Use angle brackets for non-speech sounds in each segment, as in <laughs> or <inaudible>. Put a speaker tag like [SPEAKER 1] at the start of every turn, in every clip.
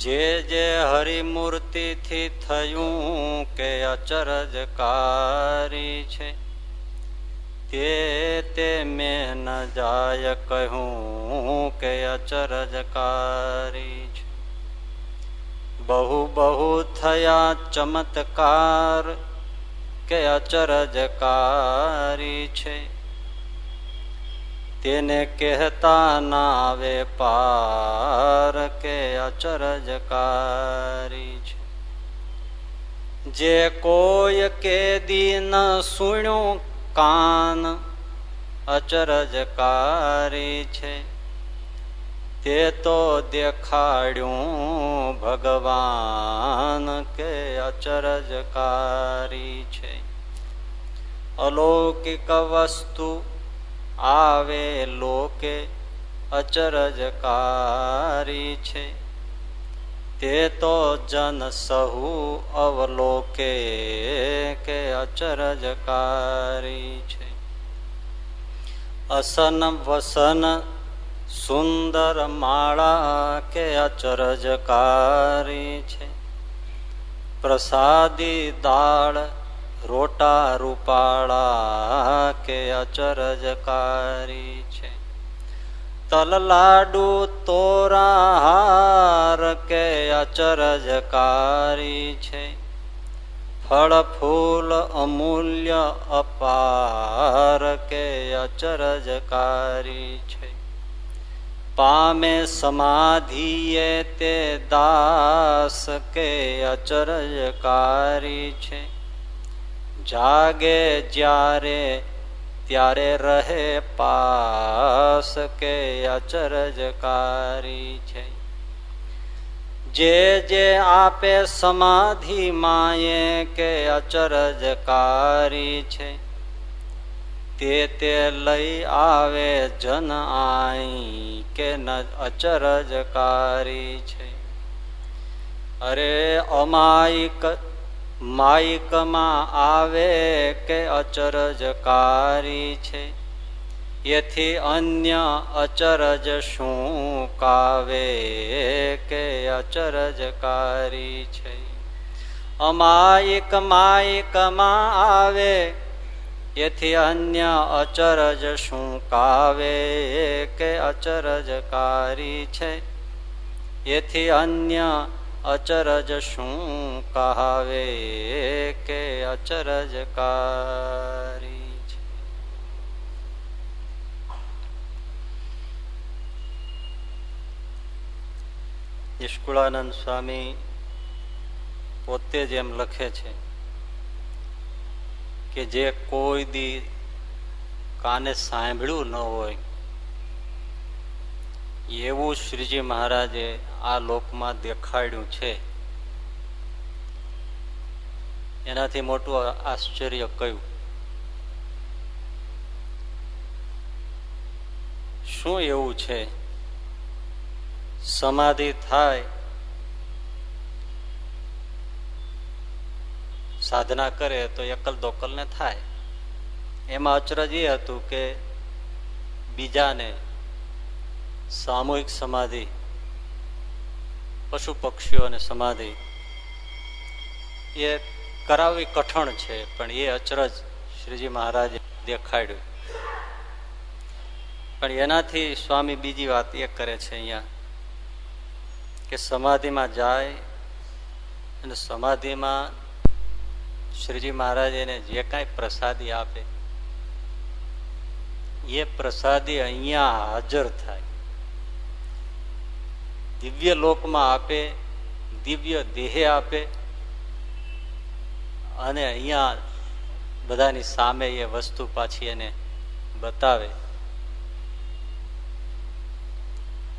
[SPEAKER 1] જે જે હરિમૂર્તિથી થયું કે અચરજકારી છે, તે તે મેં ન જાય કહું કે અચરજકારી છે. બહુ બહુ થયા ચમત્કાર કે અચરજકારી છે. તેને કહેતા ના આવે પાર કે અચરજકારી છે. જે કોઈ કે દિન સુણ્યું કાન અચરજકારી છે. તે તો દેખાડ્યું ભગવાન કે અચરજકારી છે. અલૌકિક વસ્તુ આવે લોકે અચરજકારી છે. તે તો જન સહુ અવલોકે કે અચરજકારી છે. અસન વસન સુંદર માળા કે અચરજકારી છે. પ્રસાદી દાળ રોટા રૂપાળા કે અચરજકારી છે. તલ લાડુ તોરાહાર કે અચરજકારી છે. ફળ ફૂલ અમૂલ્ય અપાર કે અચરજકારી છે. પામે સમાધિએ તે દાસ કે અચરજકારી છે. જાગે જ્યારે, ત્યારે રહે પાસ કે અચરજકારી છે. જે જે આપે સમાધિ માયે કે અચરજકારી છે. તે તે લઈ આવે જન આઈ કે અચરજકારી છે. અરે અમાયિક માયિકમાં આવે કે અચરજકારી છે? એથી અન્ય અચરજ શું કાવે કે અચરજકારી છે? અમાયિક માયિકમાં આવે, એથી અન્ય અચરજ શું કાવે કે અચરજકારી છે? એથી અન્ય અચરજ શું કહાવે? કે અચરજકારી છે. નિષ્કુળાનંદ સ્વામી પોતે જ એમ લખે છે કે જે કોઈ દી કાને સાંભળ્યું ન હોય, એવું શ્રીજી મહારાજે આ લોકમાં દેખાડ્યું છે. એનાથી મોટું આશ્ચર્ય કયું? શું એવું છે? સમાધિ થાય. સાધના કરે તો એકલ દોકલ ને થાય. એમાં અચરજ એ હતું કે બીજાને સામૂહિક સમાધિ પશુ પક્ષીઓ અને સમાધિ. એ કરાવવી કઠણ છે, પણ એ અચરજ શ્રીજી મહારાજે દેખાડ્યું. પણ એનાથી સ્વામી બીજી વાત એ કરે છે અહીંયા, કે સમાધિમાં જાય અને સમાધિમાં શ્રીજી મહારાજ એને જે કાંઈ પ્રસાદી આપે, એ પ્રસાદી અહીંયા હાજર થાય. દિવ્ય લોકમાં આપે, દિવ્ય દેહે આપે. અને અહીંયા બધાની સામે એ વસ્તુ પાછી એને બતાવે.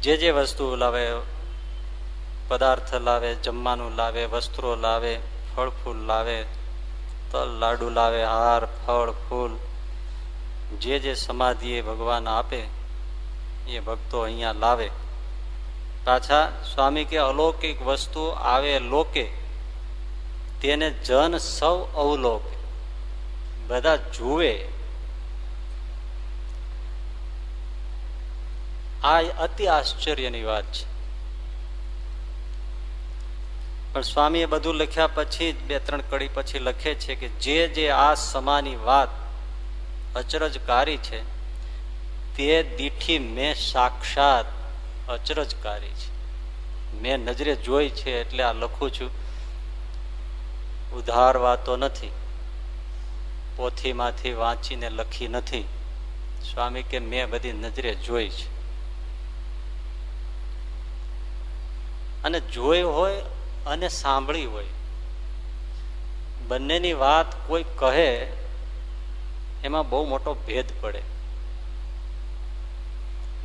[SPEAKER 1] જે જે વસ્તુ લાવે, પદાર્થ લાવે, જમવાનું લાવે, વસ્ત્રો લાવે ફળ ફૂલ લાવે, તલ, લાડુ લાવે હાર ફળ, ફૂલ, જે જે સમાધિ એ ભગવાન આપે, એ ભક્તો અહીંયા લાવે. પાછા સ્વામી કે અલૌકિક વસ્તુ આવે લોકે, તેને જન સૌ અવલોકે. બધા જુએ. આ અતિ આશ્ચર્યની વાત છે. પણ સ્વામીએ બધું લખ્યા પછી બે ત્રણ કડી પછી લખે છે કે જે જે આ સમાની વાત અચરજકારી છે, તે દીઠી મેં સાક્ષાત અચરજકારી છે. મેં નજરે જોઈ છે એટલે આ લખું છું. ઉધાર વાતો નથી. પોથીમાંથી વાંચીને લખી નથી. સ્વામી કે મેં બધી નજરે જોઈ છે. અને જોઈ હોય અને સાંભળી હોય. બંનેની વાત કોઈ કહે, એમાં બહુ મોટો ભેદ પડે.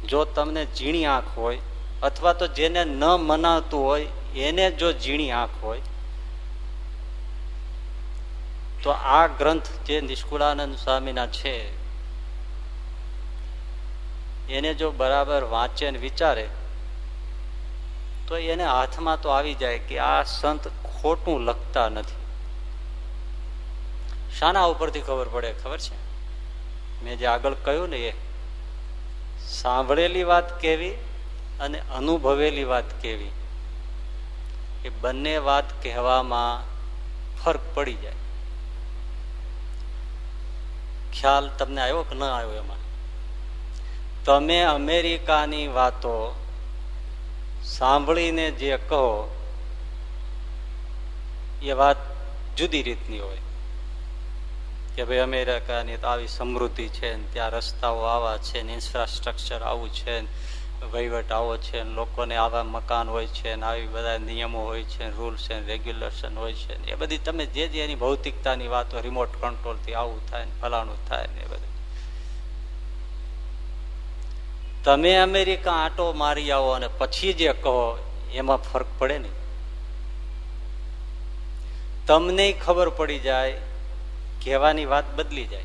[SPEAKER 1] જો તમને ઝીણી આંખ હોય, અથવા તો જેને ન મનાતું હોય, એને જો ઝીણી આંખ હોય, તો આ ગ્રંથ જે નિષ્કુળાનંદ સ્વામીના છે, એને જો બરાબર વાંચે ને વિચારે, તો એને હાથમાં તો આવી જાય કે આ સંત ખોટું લખતા નથી. શાના ઉપરથી ખબર પડે, ખબર છે? મેં જે આગળ કહ્યું ને એ સાંભળેલી વાત કેવી અને અનુભવેલી વાત કેવી? એ બંને વાત કહેવામાં ફરક પડી જાય. ખ્યાલ તમને આવ્યો કે ન આવ્યો એમાં? તમે અમેરિકાની વાતો સાંભળીને જે કહો, એ વાત જુદી રીતની હોય. કે ભાઈ અમેરિકાની તો આવી સમૃદ્ધિ છે ત્યાં રસ્તાઓ આવા છે ને ઇન્ફ્રાસ્ટ્રક્ચર આવું છે વહીવટ આવો છે લોકોને આવા મકાન હોય છે ને આવી બધા નિયમો હોય છે રૂલ્સ એન્ડ રેગ્યુલેશન હોય છે એ બધી તમે જે જે એની ભૌતિકતાની વાતો રિમોટ કંટ્રોલથી આવું થાય ને ફલાણું થાય ને એ બધું. તમે અમેરિકા આટો મારી આવો અને પછી જે કહો એમાં ફરક પડે ને તમને ખબર પડી જાય કહેવાની વાત બદલી જાય.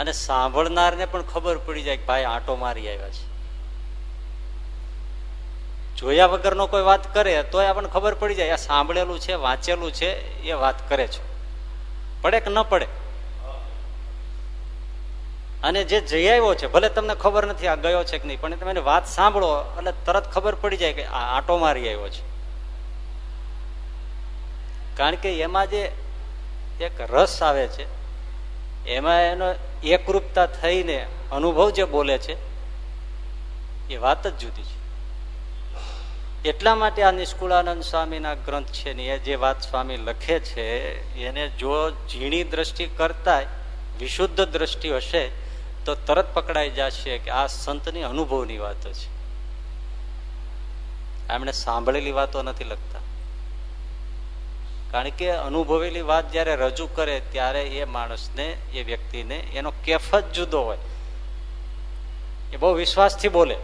[SPEAKER 1] અને સાંભળનારને પણ ખબર પડી જાય કે ભાઈ આંટો મારી આવ્યા છે. જોયા વગરનો કોઈ વાત કરે તો આપણને ખબર પડી જાય, આ સાંભળેલું છે, વાંચેલું છે, એ વાત કરે છે. પડે કે ન પડે? અને જે જઈ આવ્યો છે, ભલે તમને ખબર નથી આ ગયો છે કે નહીં, પણ તમે વાત સાંભળો એટલે તરત ખબર પડી જાય કે આ આંટો મારી આવ્યો છે. કારણ કે એમાં જે એક રસ આવે છે. એમાં એનો એકરૂપતા થઈને અનુભવ જે બોલે છે, એ વાત જ જુદી છે. એટલા માટે આ નિષ્કુળાનંદ સ્વામીના ગ્રંથ છે ને જે વાત સ્વામી લખે છે, એને જો ઝીણી દ્રષ્ટિ કરતા વિશુદ્ધ દ્રષ્ટિ હશે, તો તરત પકડાઈ જશે કે આ સંતની અનુભવની વાતો છે. એમણે સાંભળેલી વાતો નથી લખતા. કારણ કે અનુભવેલી વાત જયારે રજૂ કરે ત્યારે એ માણસને, એ વ્યક્તિને એનો કેફ જ જુદો હોય. એ બહુ વિશ્વાસથી બોલે.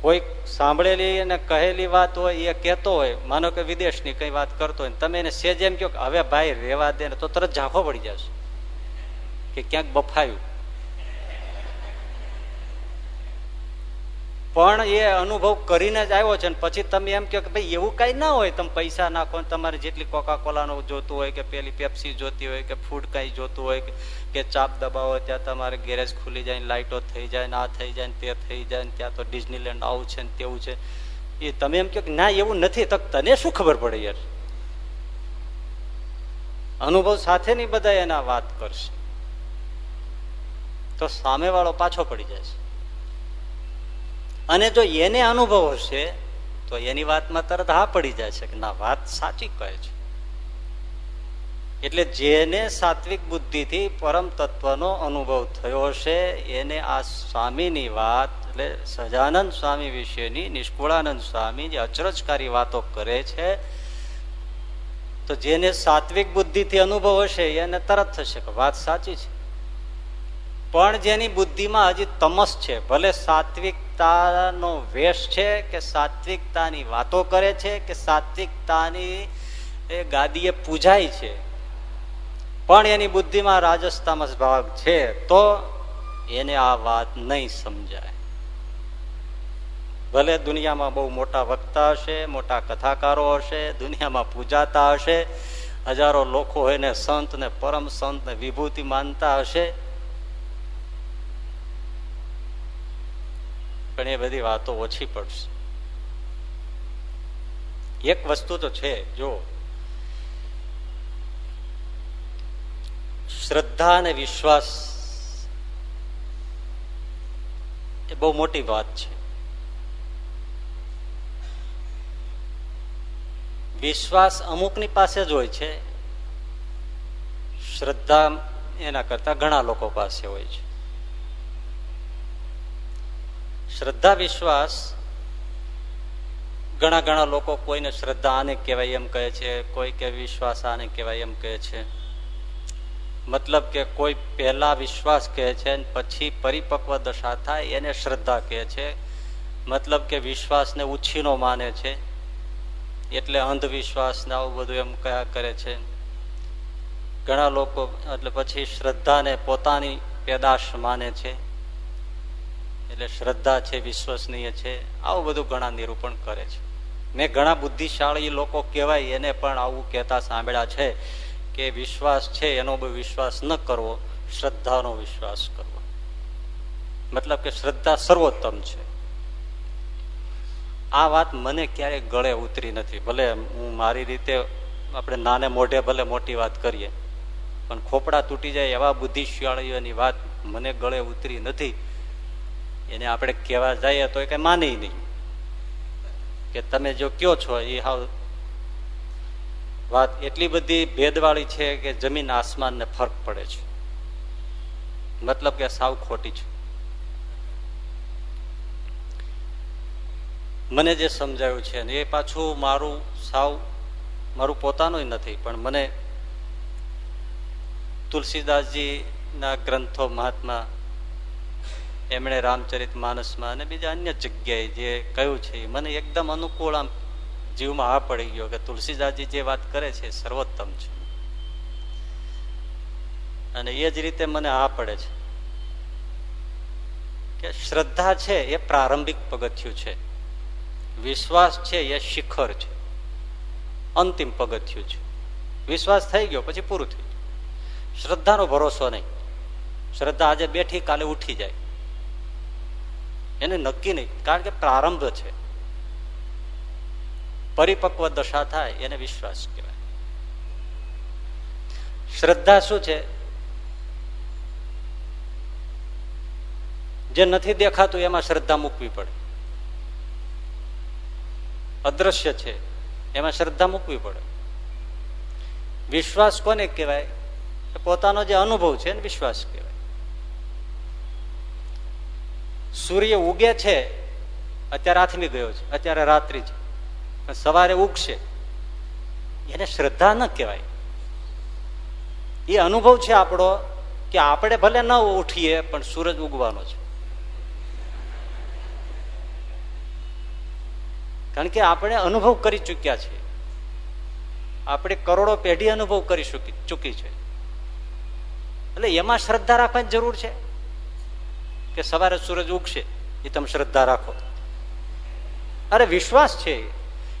[SPEAKER 1] કોઈ સાંભળેલી અને કહેલી વાત હોય, એ કહેતો હોય. માનો કે વિદેશની કઈ વાત કરતો હોય તમે એને સેજ એમ કહો હવે ભાઈ, રેવા દે તો તરત ઝાંખો પડી જશે. કે ક્યાંક બફાયું. પણ એ અનુભવ કરીને જ આવ્યો છે પછી તમે એમ કહો કે ભાઈ, એવું કઈ ના હોય, તમે પૈસા નાખો તમારે જેટલી કોકા કોલાનું જોતું હોય કે પેલી પેપ્સી જોતી હોય કે ફૂડ કઈ જોતું હોય કે ચાપ દબાવો ત્યાં તમારે ગેરેજ ખુલી જાય લાઇટો થઈ જાય ને આ થઈ જાય ને તે થઈ જાય ને ત્યાં તો ડિઝનીલેન્ડ આવું છે ને તેવું છે. એ તમે એમ કહો કે ના, એવું નથી તો તને શું ખબર પડે યાર? અનુભવ સાથે ની બધા એના વાત કરશે. તો સામેવાળો પાછો પડી જાય છે. અને જો એને અનુભવ હશે, તો એની વાતમાં તરત હા પડી જાય છે કે ના, વાત સાચી કહે છે. એટલે જેને સાત્વિક બુદ્ધિથી પરમ તત્વનો અનુભવ થયો હશે, એને આ સ્વામીની વાત, એટલે સજાનંદ સ્વામી વિશેની, નિષ્કુળાનંદ સ્વામી જે અચરજકારી વાતો કરે છે, તો જેને સાત્વિક બુદ્ધિથી અનુભવ હશે, એને તરત થશે કે વાત સાચી છે. પણ જેની બુદ્ધિમાં હજી તમસ છે, ભલે સાત્વિકતાનો વેશ છે કે સાત્વિકતાની વાતો કરે છે કે સાત્વિકતાની એ ગાદીએ પૂજાય છે, પણ એની બુદ્ધિમાં રાજસ્તામસ ભાગ છે, તો એને આ વાત નહીં સમજાય. ભલે દુનિયામાં બહુ મોટા વક્તા હશે, મોટા કથાકારો હશે, દુનિયામાં પૂજાતા હશે, હજારો લોકો હોય ને સંત ને પરમ સંત ને વિભૂતિ માનતા હશે પણ એ બધી વાતો ઓછી પડશે. એક વસ્તુ તો છે જો શ્રદ્ધા અને વિશ્વાસ એ બહુ મોટી વાત છે. વિશ્વાસ અમુકની પાસે જ હોય છે. શ્રદ્ધા એના કરતા ઘણા લોકો પાસે હોય છે. શ્રદ્ધા, વિશ્વાસ, ઘણા ઘણા લોકો કોઈને શ્રદ્ધા આને કહેવાય એમ કહે છે કોઈ કે વિશ્વાસ આને કહેવાય એમ કહે છે. મતલબ કે કોઈ પહેલા વિશ્વાસ કહે છે પછી પરિપક્વ દશા થાય એને શ્રદ્ધા કહે છે. મતલબ કે વિશ્વાસને ઉછીનો માને છે, એટલે અંધવિશ્વાસ ને આવું બધું એમ કયા કરે છે. ઘણા લોકો, એટલે પછી શ્રદ્ધાને પોતાની પેદાશ માને છે. એટલે શ્રદ્ધા છે, વિશ્વસનીય છે, આવું બધું ઘણા નિરૂપણ કરે છે. મેં ઘણા બુદ્ધિશાળી લોકો કહેવાય, એને પણ આવું કહેતા સાંભળ્યા છે કે વિશ્વાસ છે, એનો બહુ વિશ્વાસ ન કરવો, શ્રદ્ધાનો વિશ્વાસ કરવો. મતલબ કે શ્રદ્ધા સર્વોત્તમ છે. આ વાત મને ક્યારેય ગળે ઉતરી નથી, ભલે હું મારી રીતે, આપણે નાને મોઢે ભલે મોટી વાત કરીએ, પણ ખોપડા તૂટી જાય એવા બુદ્ધિશાળીઓની વાત મને ગળે ઉતરી નથી. એને આપણે કહેવા જઈએ તો એ કઈ માની નહીં. કે તમે જો કયો છો, એ હાવ વાત એટલી બધી ભેદવાળી છે કે જમીન આસમાનને ફરક પડે છે. મતલબ કે સાવ ખોટી છે. મને જે સમજાયું છે એ પાછું મારું સાવ, મારું પોતાનું નથી, પણ મને તુલસીદાસજી ના ગ્રંથો મહાત્મા એમણે રામચરિત માનસમાં અને બીજા અન્ય જગ્યાએ જે કહ્યું છે મને એકદમ અનુકૂળ આમ જીવમાં આ પડી ગયો કે તુલસીદાસજી જે વાત કરે છે સર્વોત્તમ છે. અને એ જ રીતે મને આ પડે છે કે શ્રદ્ધા છે એ પ્રારંભિક પગથિયું છે. વિશ્વાસ છે એ શિખર છે. અંતિમ પગથિયું છે. વિશ્વાસ થઈ ગયો, પછી પૂરું થઈ ગયું. શ્રદ્ધાનો ભરોસો નહીં. શ્રદ્ધા આજે બેઠી, કાલે ઉઠી જાય. એને નક્કી નહીં, કારણ કે પ્રારંભ છે. પરિપક્વ દશા થાય, એને વિશ્વાસ કહેવાય. શ્રદ્ધા શું છે? જે નથી દેખાતું, એમાં શ્રદ્ધા મૂકવી પડે. અદ્રશ્ય છે, એમાં શ્રદ્ધા મૂકવી પડે. વિશ્વાસ કોને કહેવાય? પોતાનો જે અનુભવ છે, એને વિશ્વાસ કહેવાય. સૂર્ય ઉગે છે, અત્યારે આથમી ગયો છે, અત્યારે રાત્રિ છે. સવારે ઉગશે, એને શ્રદ્ધા ન કહેવાય. એ અનુભવ છે આપણો કે આપણે ભલે ન ઉઠીએ, પણ સૂરજ ઉગવાનો છે. કારણ કે આપણે અનુભવ કરી ચૂક્યા છીએ. આપણે કરોડો પેઢી અનુભવ કરી ચૂકી છે. એટલે એમાં શ્રદ્ધા રાખવાની જરૂર છે. કે સવારે સૂરજ ઉગશે, એ તમે શ્રદ્ધા રાખો. અરે વિશ્વાસ છે.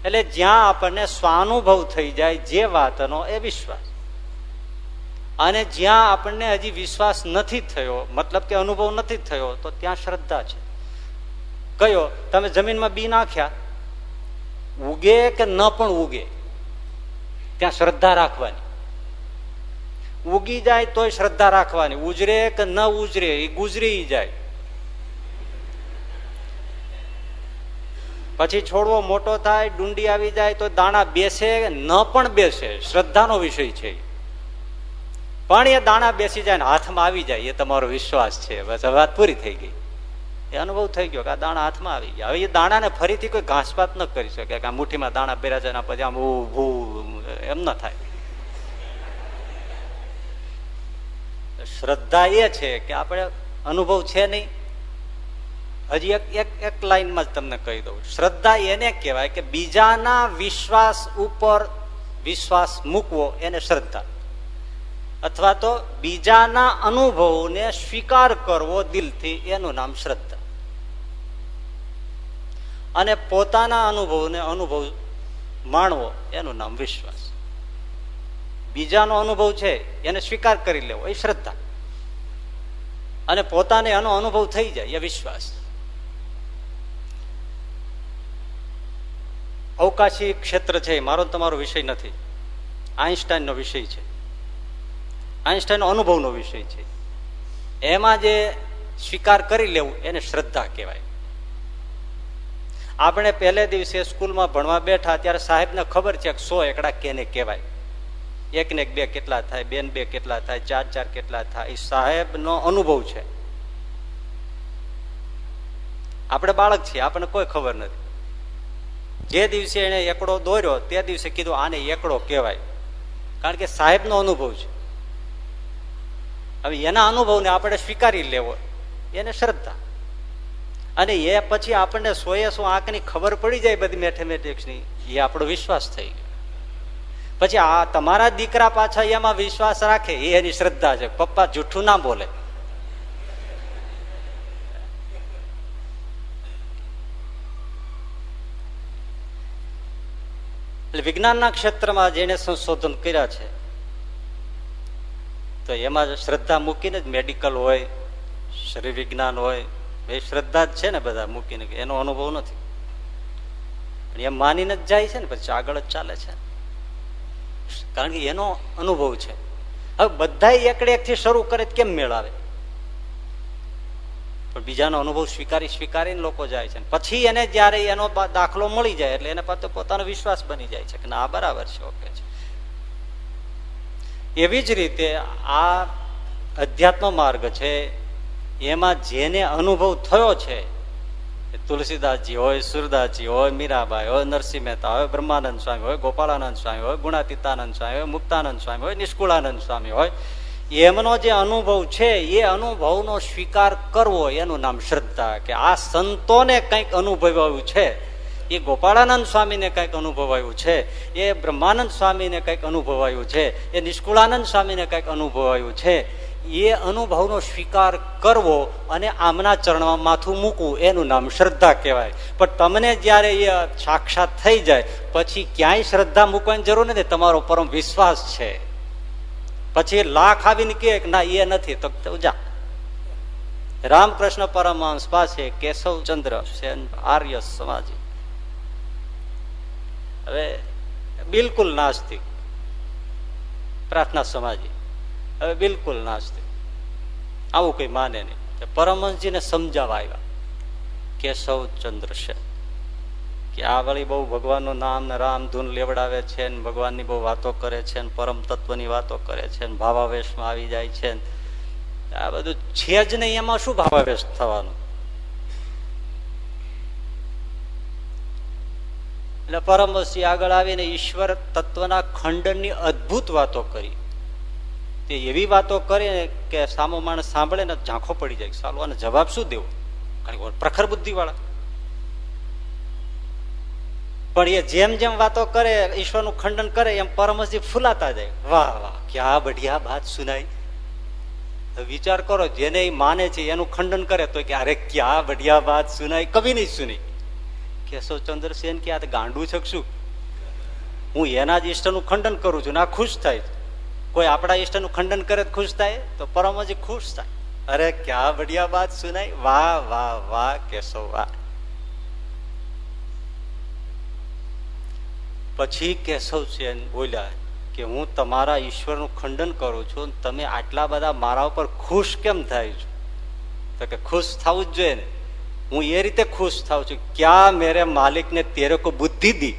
[SPEAKER 1] એટલે જ્યાં આપણને સ્વાનુભવ થઈ જાય જે વાતનો એ વિશ્વાસ. અને જ્યાં આપણને હજી વિશ્વાસ નથી થયો, મતલબ કે અનુભવ નથી થયો, તો ત્યાં શ્રદ્ધા છે. કયો? તમે જમીનમાં બી નાખ્યા? ઉગે કે ન પણ ઉગે? ત્યાં શ્રદ્ધા રાખવાની. ઉગી જાય તોય શ્રદ્ધા રાખવાની. ઉજરે કે ન ઉજરે, એ ગુજરી જાય. પછી છોડવો મોટો થાય, ડુંડી આવી જાય તો દાણા બેસે ન પણ બેસે. શ્રદ્ધાનો વિષય છે પણ એ દાણા બેસી જાય ને હાથમાં આવી જાય, એ તમારો વિશ્વાસ છે. બસ વાત પૂરી થઈ ગઈ. એ અનુભવ થઈ ગયો કે આ દાણા હાથમાં આવી ગયા. હવે એ દાણાને ફરીથી કોઈ ઘાસપાત ન કરી શકે, કે આ મુઠ્ઠીમાં દાણા પહેર્યા છે પછી આમ ઊભું એમ ન થાય. શ્રદ્ધા એ છે કે આપણે અનુભવ છે નહીં. હજી એક એક એક લાઈનમાં જ તમને કહી દઉં. શ્રદ્ધા એને કહેવાય કે બીજાના વિશ્વાસ ઉપર વિશ્વાસ મૂકવો એને શ્રદ્ધા. અથવા તો બીજાના અનુભવને સ્વીકાર કરવો દિલથી, એનું નામ શ્રદ્ધા. અને પોતાના અનુભવને અનુભવ માણવો, એનું નામ વિશ્વાસ. બીજાનો અનુભવ છે, એને સ્વીકાર કરી લેવો, એ શ્રદ્ધા. અને પોતાને એનો અનુભવ થઈ જાય, એ વિશ્વાસ. અવકાશી ક્ષેત્ર છે, મારો તમારો વિષય નથી. આઈન્સ્ટાઈનનો વિષય છે. આઈન્સ્ટાઈન અનુભવનો વિષય છે. એમાં જે સ્વીકાર કરી લેવું, એને શ્રદ્ધા કહેવાય. આપણે પહેલે દિવસે સ્કૂલમાં ભણવા બેઠા, ત્યારે સાહેબને ખબર છે કે સો એકડા કેને કહેવાય. એક ને એક બે કેટલા થાય, બેન બે કેટલા થાય, ચાર ચાર કેટલા થાય, એ સાહેબનો અનુભવ છે. આપણે બાળક છીએ, આપણને કોઈ ખબર નથી. જે દિવસે એને એકડો દોર્યો, તે દિવસે કીધું, આને એકડો કહેવાય. કારણ કે સાહેબનો અનુભવ છે. હવે એના અનુભવને આપણે સ્વીકારી લેવો. એને શ્રદ્ધા. અને એ પછી આપણને સોએ સો આંખની ખબર પડી જાય બધી મેથેમેટિક્સની, એ આપણો વિશ્વાસ થઈ ગયો. પછી આ તમારા દીકરા પાછા એમાં વિશ્વાસ રાખે, એ એની શ્રદ્ધા છે. પપ્પા જૂઠું ના બોલે. એટલે વિજ્ઞાનના ક્ષેત્રમાં જેને સંશોધન કર્યા છે, તો એમાં શ્રદ્ધા મૂકીને જ મેડિકલ હોય, શરીર વિજ્ઞાન હોય, એ શ્રદ્ધા જ છે ને બધા મૂકીને એનો અનુભવ નથી. એમ માનીને જ જાય છે ને, પછી આગળ જ ચાલે છે. કારણ કે એનો અનુભવ છે. હવે બધા એકડે એકથી શરૂ કરે કેમ મેળાવે? પણ બીજાનો અનુભવ સ્વીકારી સ્વીકારીને લોકો જાય છે. પછી એને જયારે એનો દાખલો મળી જાય એટલે એને પોતાનો વિશ્વાસ બની જાય છે કે ના બરાબર છે, ઓકે છે. એવી જ રીતે આ અધ્યાત્મ માર્ગ છે, એમાં જેને અનુભવ થયો છે તુલસીદાસજી હોય, સુરદાસજી હોય, મીરાબાઈ હોય, નરસિંહ મહેતા હોય, બ્રહ્માનંદ સ્વામી હોય, ગોપાળાનંદ સ્વામી હોય, ગુણાતીતાનંદ સ્વામી હોય, મુક્તાનંદ સ્વામી હોય, નિષ્કુળાનંદ સ્વામી હોય એમનો જે અનુભવ છે, એ અનુભવનો સ્વીકાર કરવો, એનું નામ શ્રદ્ધા કે આ સંતોને કંઈક અનુભવાયું છે. એ ગોપાળાનંદ સ્વામીને કંઈક અનુભવાયું છે. એ બ્રહ્માનંદ સ્વામીને કંઈક અનુભવાયું છે. એ નિષ્કુળાનંદ સ્વામીને કંઈક અનુભવાયું છે. એ અનુભવનો સ્વીકાર કરવો અને આમના ચરણમાં માથું મૂકવું, એનું નામ શ્રદ્ધા કહેવાય. પણ તમને જ્યારે એ સાક્ષાત થઈ જાય, પછી ક્યાંય શ્રદ્ધા મૂકવાની જરૂર નથી, તમારો પરમ વિશ્વાસ છે. પછી લાખ આવીને કે ના, એ નથી, તો જા. રામકૃષ્ણ પરમહંસ પાસે કેશવચંદ્ર સેન આર્ય સમાજી હવે બિલકુલ નાસ્તિક. પ્રાર્થના સમાજી હવે બિલકુલ નાસ્તિક. આવું કઈ માને નહીં. પરમહંસજીને સમજાવવા આવ્યા. કેશવચંદ્ર છે. કે આ વળી બહુ ભગવાનનું નામ ને રામ ધૂન લેવડાવે છે ને ભગવાનની બહુ વાતો કરે છે ને પરમ તત્વની વાતો કરે છે ને ભાવાવેશમાં આવી જાય છે આ બધું છે જ નહીં, એમાં શું ભાવાવેશ થવાનું? એટલે પરમવસી આગળ આવીને ઈશ્વર તત્વના ખંડનની અદભુત વાતો કરી. તે એવી વાતો કરે કે સામો માણસ સાંભળે ને ઝાંખો પડી જાય. સાલો અને જવાબ શું દેવો? કારણ કે પ્રખર બુદ્ધિ વાળા પણ એ જેમ જેમ વાતો કરે, ઈશ્વરનું ખંડન કરે, એમ પરમહંસજી ફૂલાતા જાય. વાહ વાહ, ક્યાં બઢિયા વાત સુનાય વિચાર કરો, જેને માને છે, એનું ખંડન કરે, તો કે અરે ક્યાં બઢિયા વાત સુનાય કવિ નહીં સુની. કેશવચંદ્ર સેન કે આ ગાંડું છે શું? હું એના જ ઈષ્ટનું ખંડન કરું છું, ને આ ખુશ થાય કોઈ આપણા ઈષ્ટનું ખંડન કરે તો ખુશ થાય, તો પરમજી ખુશ થાય. અરે ક્યાં બઢિયા વાત સુનાય વાહ વાહ વાહ, કેશવ, વાહ. પછી કેશવ છે બોલ્યા કે હું તમારા ઈશ્વરનું ખંડન કરું છું તમે આટલા બધા મારા ઉપર ખુશ કેમ થાય છો? તો કે ખુશ થવું જ જોઈએ ને. હું એ રીતે ખુશ થાઉં છું, ક્યાં મેરે માલિકને તેરે કો બુદ્ધિ દી?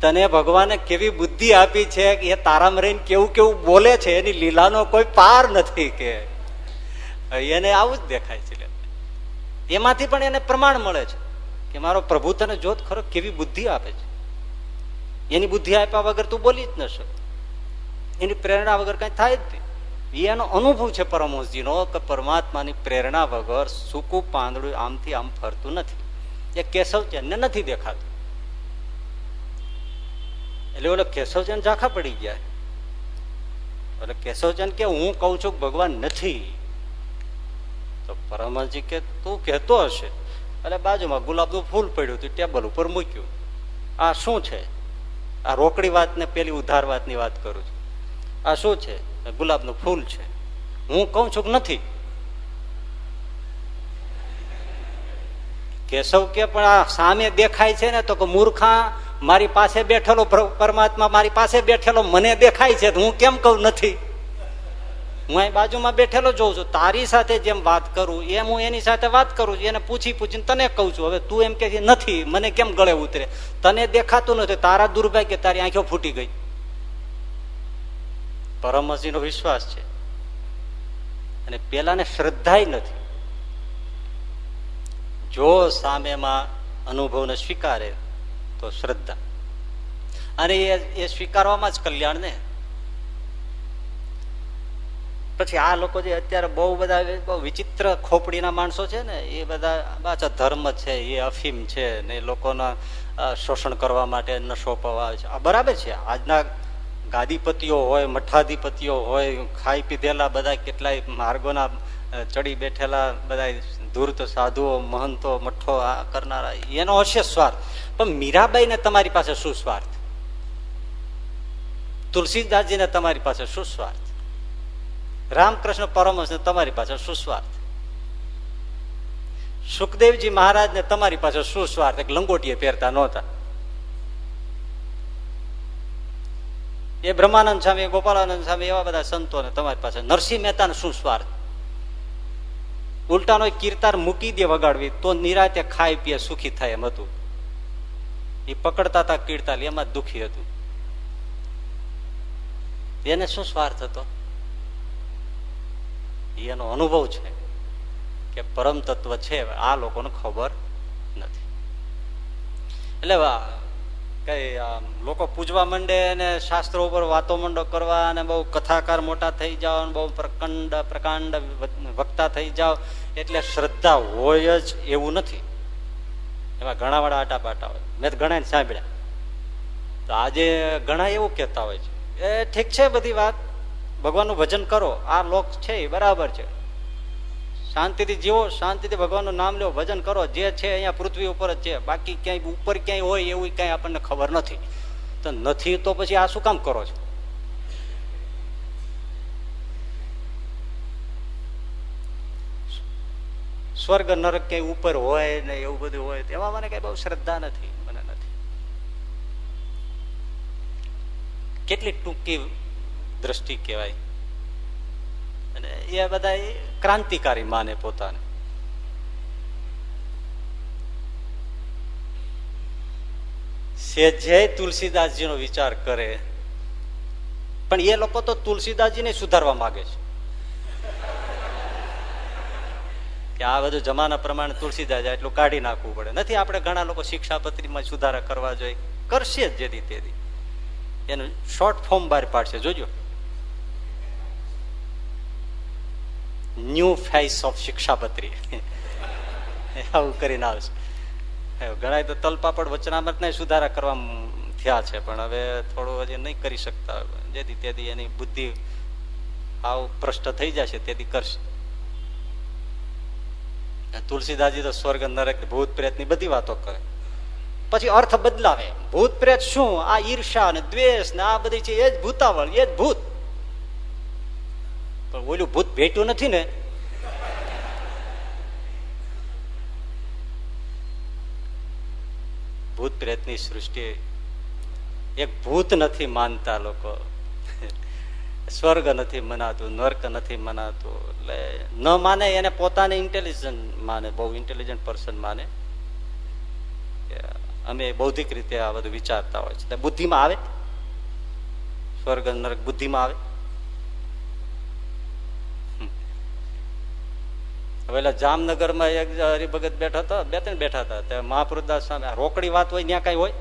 [SPEAKER 1] તને ભગવાને કેવી બુદ્ધિ આપી છે એ તારામાં રહીને કેવું કેવું બોલે છે? એની લીલાનો કોઈ પાર નથી કે. એને આવું જ દેખાય છે એમાંથી પણ એને પ્રમાણ મળે છે કે મારો પ્રભુ તને જોત ખરો, કેવી બુદ્ધિ આપે છે? એની બુદ્ધિ આપ્યા વગર તું બોલી જ ન શકે. એની પ્રેરણા વગર કઈ થાય જ નહીં. એનો અનુભવ છે પરમહંસજીનો કે પરમાત્માની પ્રેરણા વગર સૂકું પાંદડું આમથી આમ ફરતું નથી. એ કેશવચંદને નથી દેખાતું. એટલે ઓલો કેશવચંદ ઝાખા પડી ગયા. એટલે કેશવચંદ કે, હું કઉ છું ભગવાન નથી. તો પરમહંસજી કે, તું કહેતો હશે. એટલે બાજુમાં ગુલાબનું ફૂલ પડ્યું હતું, ટેબલ ઉપર મૂક્યું. આ શું છે? આ રોકડી વાત ને પેલી ઉધાર વાતની વાત કરું છું. આ શું છે? ગુલાબનું ફૂલ છે. હું કઉ છું કે નથી. કેશવ કે પણ આ સામે દેખાય છે ને તો કે મૂર્ખા, મારી પાસે બેઠેલો પરમાત્મા મારી પાસે બેઠેલો, મને દેખાય છે હું કેમ કહું નથી? હું અહીં બાજુમાં બેઠેલો જોઉં છું. તારી સાથે જેમ વાત કરું, એમ હું એની સાથે વાત કરું છું. એને પૂછી પૂછીને તને કહું છું, હવે તું એમ કે નથી, મને કેમ ગળે ઉતરે? તને દેખાતું નથી. તારા દુર્ભાગ્ય તારી આંખો ફૂટી ગઈ. પરમહંસજી નો વિશ્વાસ છે. અને પેલાને શ્રદ્ધા નથી. જો સામેમાં અનુભવને સ્વીકારે, તો શ્રદ્ધા. અને એ સ્વીકારવામાં જ કલ્યાણ ને પછી આ લોકો જે અત્યારે બહુ બધા વિચિત્ર ખોપડીના માણસો છે ને, એ બધા પાછા ધર્મ છે, એ અફીમ છે ને લોકોના શોષણ કરવા માટે નશો પવા છે. આ બરાબર છે. આજના ગાદીપતિઓ હોય, મઠાધિપતિઓ હોય, ખાઈ પીધેલા બધા કેટલાય માર્ગોના ચડી બેઠેલા બધા ધૂર્ત સાધુઓ, મહંતો, મઠો આ કરનારા, એનો હશે સ્વાર્થ. પણ મીરાબાઈ ને તમારી પાસે શું સ્વાર્થ? તુલસીદાસજીને તમારી પાસે શું સ્વાર્થ? રામકૃષ્ણ પરમહંસ તમારી પાછળ શું સ્વાર્થ સુખદેવજી મહારાજ ને તમારી પાછળ શું સ્વાર્થ એક લંગોટીએ પહેરતા નહોતા. એ બ્રહ્માનંદ સ્વામી ગોપાલાનંદ સ્વામી, એવા બધા સંતો ને તમારી પાસે નરસિંહ મહેતા શું સ્વાર્થ ઉલટાનો કીર્તાર મૂકી દે વગાડવી, તો નિરાતે ખાઈ પીએ, સુખી થાય એમ હતું. એ પકડતા હતા કીર્તાલ, એમાં દુખી હતું. એને શું સ્વાર્થ હતો. એનો અનુભવ છે કે પરમ તત્વ છે આ લોકોને ખબર નથી. એટલે કઈ લોકો પૂજવા માંડે અને શાસ્ત્રો ઉપર વાતો મંડો કરવા અને બહુ કથાકાર મોટા થઈ જાઓ બહુ પ્રકંડ, પ્રકાંડ વક્તા થઈ જાઓ, એટલે શ્રદ્ધા હોય જ એવું નથી. એમાં ઘણા વાળા આટા પાટા હોય. મેં ઘણા સાંભળ્યા. તો આજે ઘણા એવું કહેતા હોય છે. એ ઠીક છે બધી વાત. ભગવાનનું ભજન કરો. આ લોક છે એ બરાબર છે. શાંતિથી જીવો, શાંતિથી ભગવાનનું નામ લો ભજન કરો. જે છે અહીંયા પૃથ્વી ઉપર જ છે. બાકી ક્યાંય ઉપર ક્યાંય હોય એવું ક્યાંય આપણને ખબર નથી. તો નથી તો પછી આ શું કામ કરો છો? સ્વર્ગ, નરક ક્યાંય ઉપર હોય ને એવું બધું હોય એમાં મને કઈ બહુ શ્રદ્ધા નથી, મને નથી. કેટલી ટૂંકી દ્રષ્ટિ કહેવાય. અને એ બધા ક્રાંતિકારી માને પોતાને. સેજે તુલસીદાસજીનો વિચાર કરે, પણ એ લોકો તો તુલસીદાસજીને સુધારવા માંગે છે. કે આ બધું જમાના પ્રમાણે તુલસીદાસ એટલું કાઢી નાખવું પડે. નથી આપણે ઘણા લોકો શિક્ષાપત્રીમાં સુધારા કરવા જોઈએ. કરશે જ જેથી તેથી એનું શોર્ટ ફોર્મ બહાર પાડશે. જોજો. New face of Shikshapatri. આવું કરીને આવશે ઘણા તો તલપાપડ વચનામતને સુધારા કરવા થયા છે, પણ હવે થોડું હજી નહીં કરી શકતા. જેથી તેથી એની બુદ્ધિ આવ ભ્રષ્ટ થઈ જશે, તેથી કરશે. તુલસીદાસજી તો સ્વર્ગ નરક, ભૂત પ્રેતની બધી વાતો કરે. પછી અર્થ બદલાવે. ભૂત પ્રેત શું? આ ઈર્ષા ને દ્વેષ ને આ બધી છે, એ જ ભૂતાવળ, એ જ ભૂત. પણ ઓલું ભૂત ભેટ્યું નથી ને? ભૂત પ્રેતની સૃષ્ટિ એક ભૂત નથી માનતા લોકો. સ્વર્ગ નથી મનાતું, નર્ક નથી મનાતું. એટલે ન માને એને પોતાને ઇન્ટેલિજન્ટ માને, બહુ ઇન્ટેલિજન્ટ પર્સન માને. અમે બૌદ્ધિક રીતે આ બધું વિચારતા હોય છે. બુદ્ધિમાં આવે? સ્વર્ગ, નર્ક બુદ્ધિમાં આવે? હવે જામનગરમાં એક હરિભગત બેઠા હતા, બે ત્રણ બેઠા હતા. ત્યાં મહાપુરદાસ સામે રોકડી વાત હોય, ત્યાં કઈ હોય?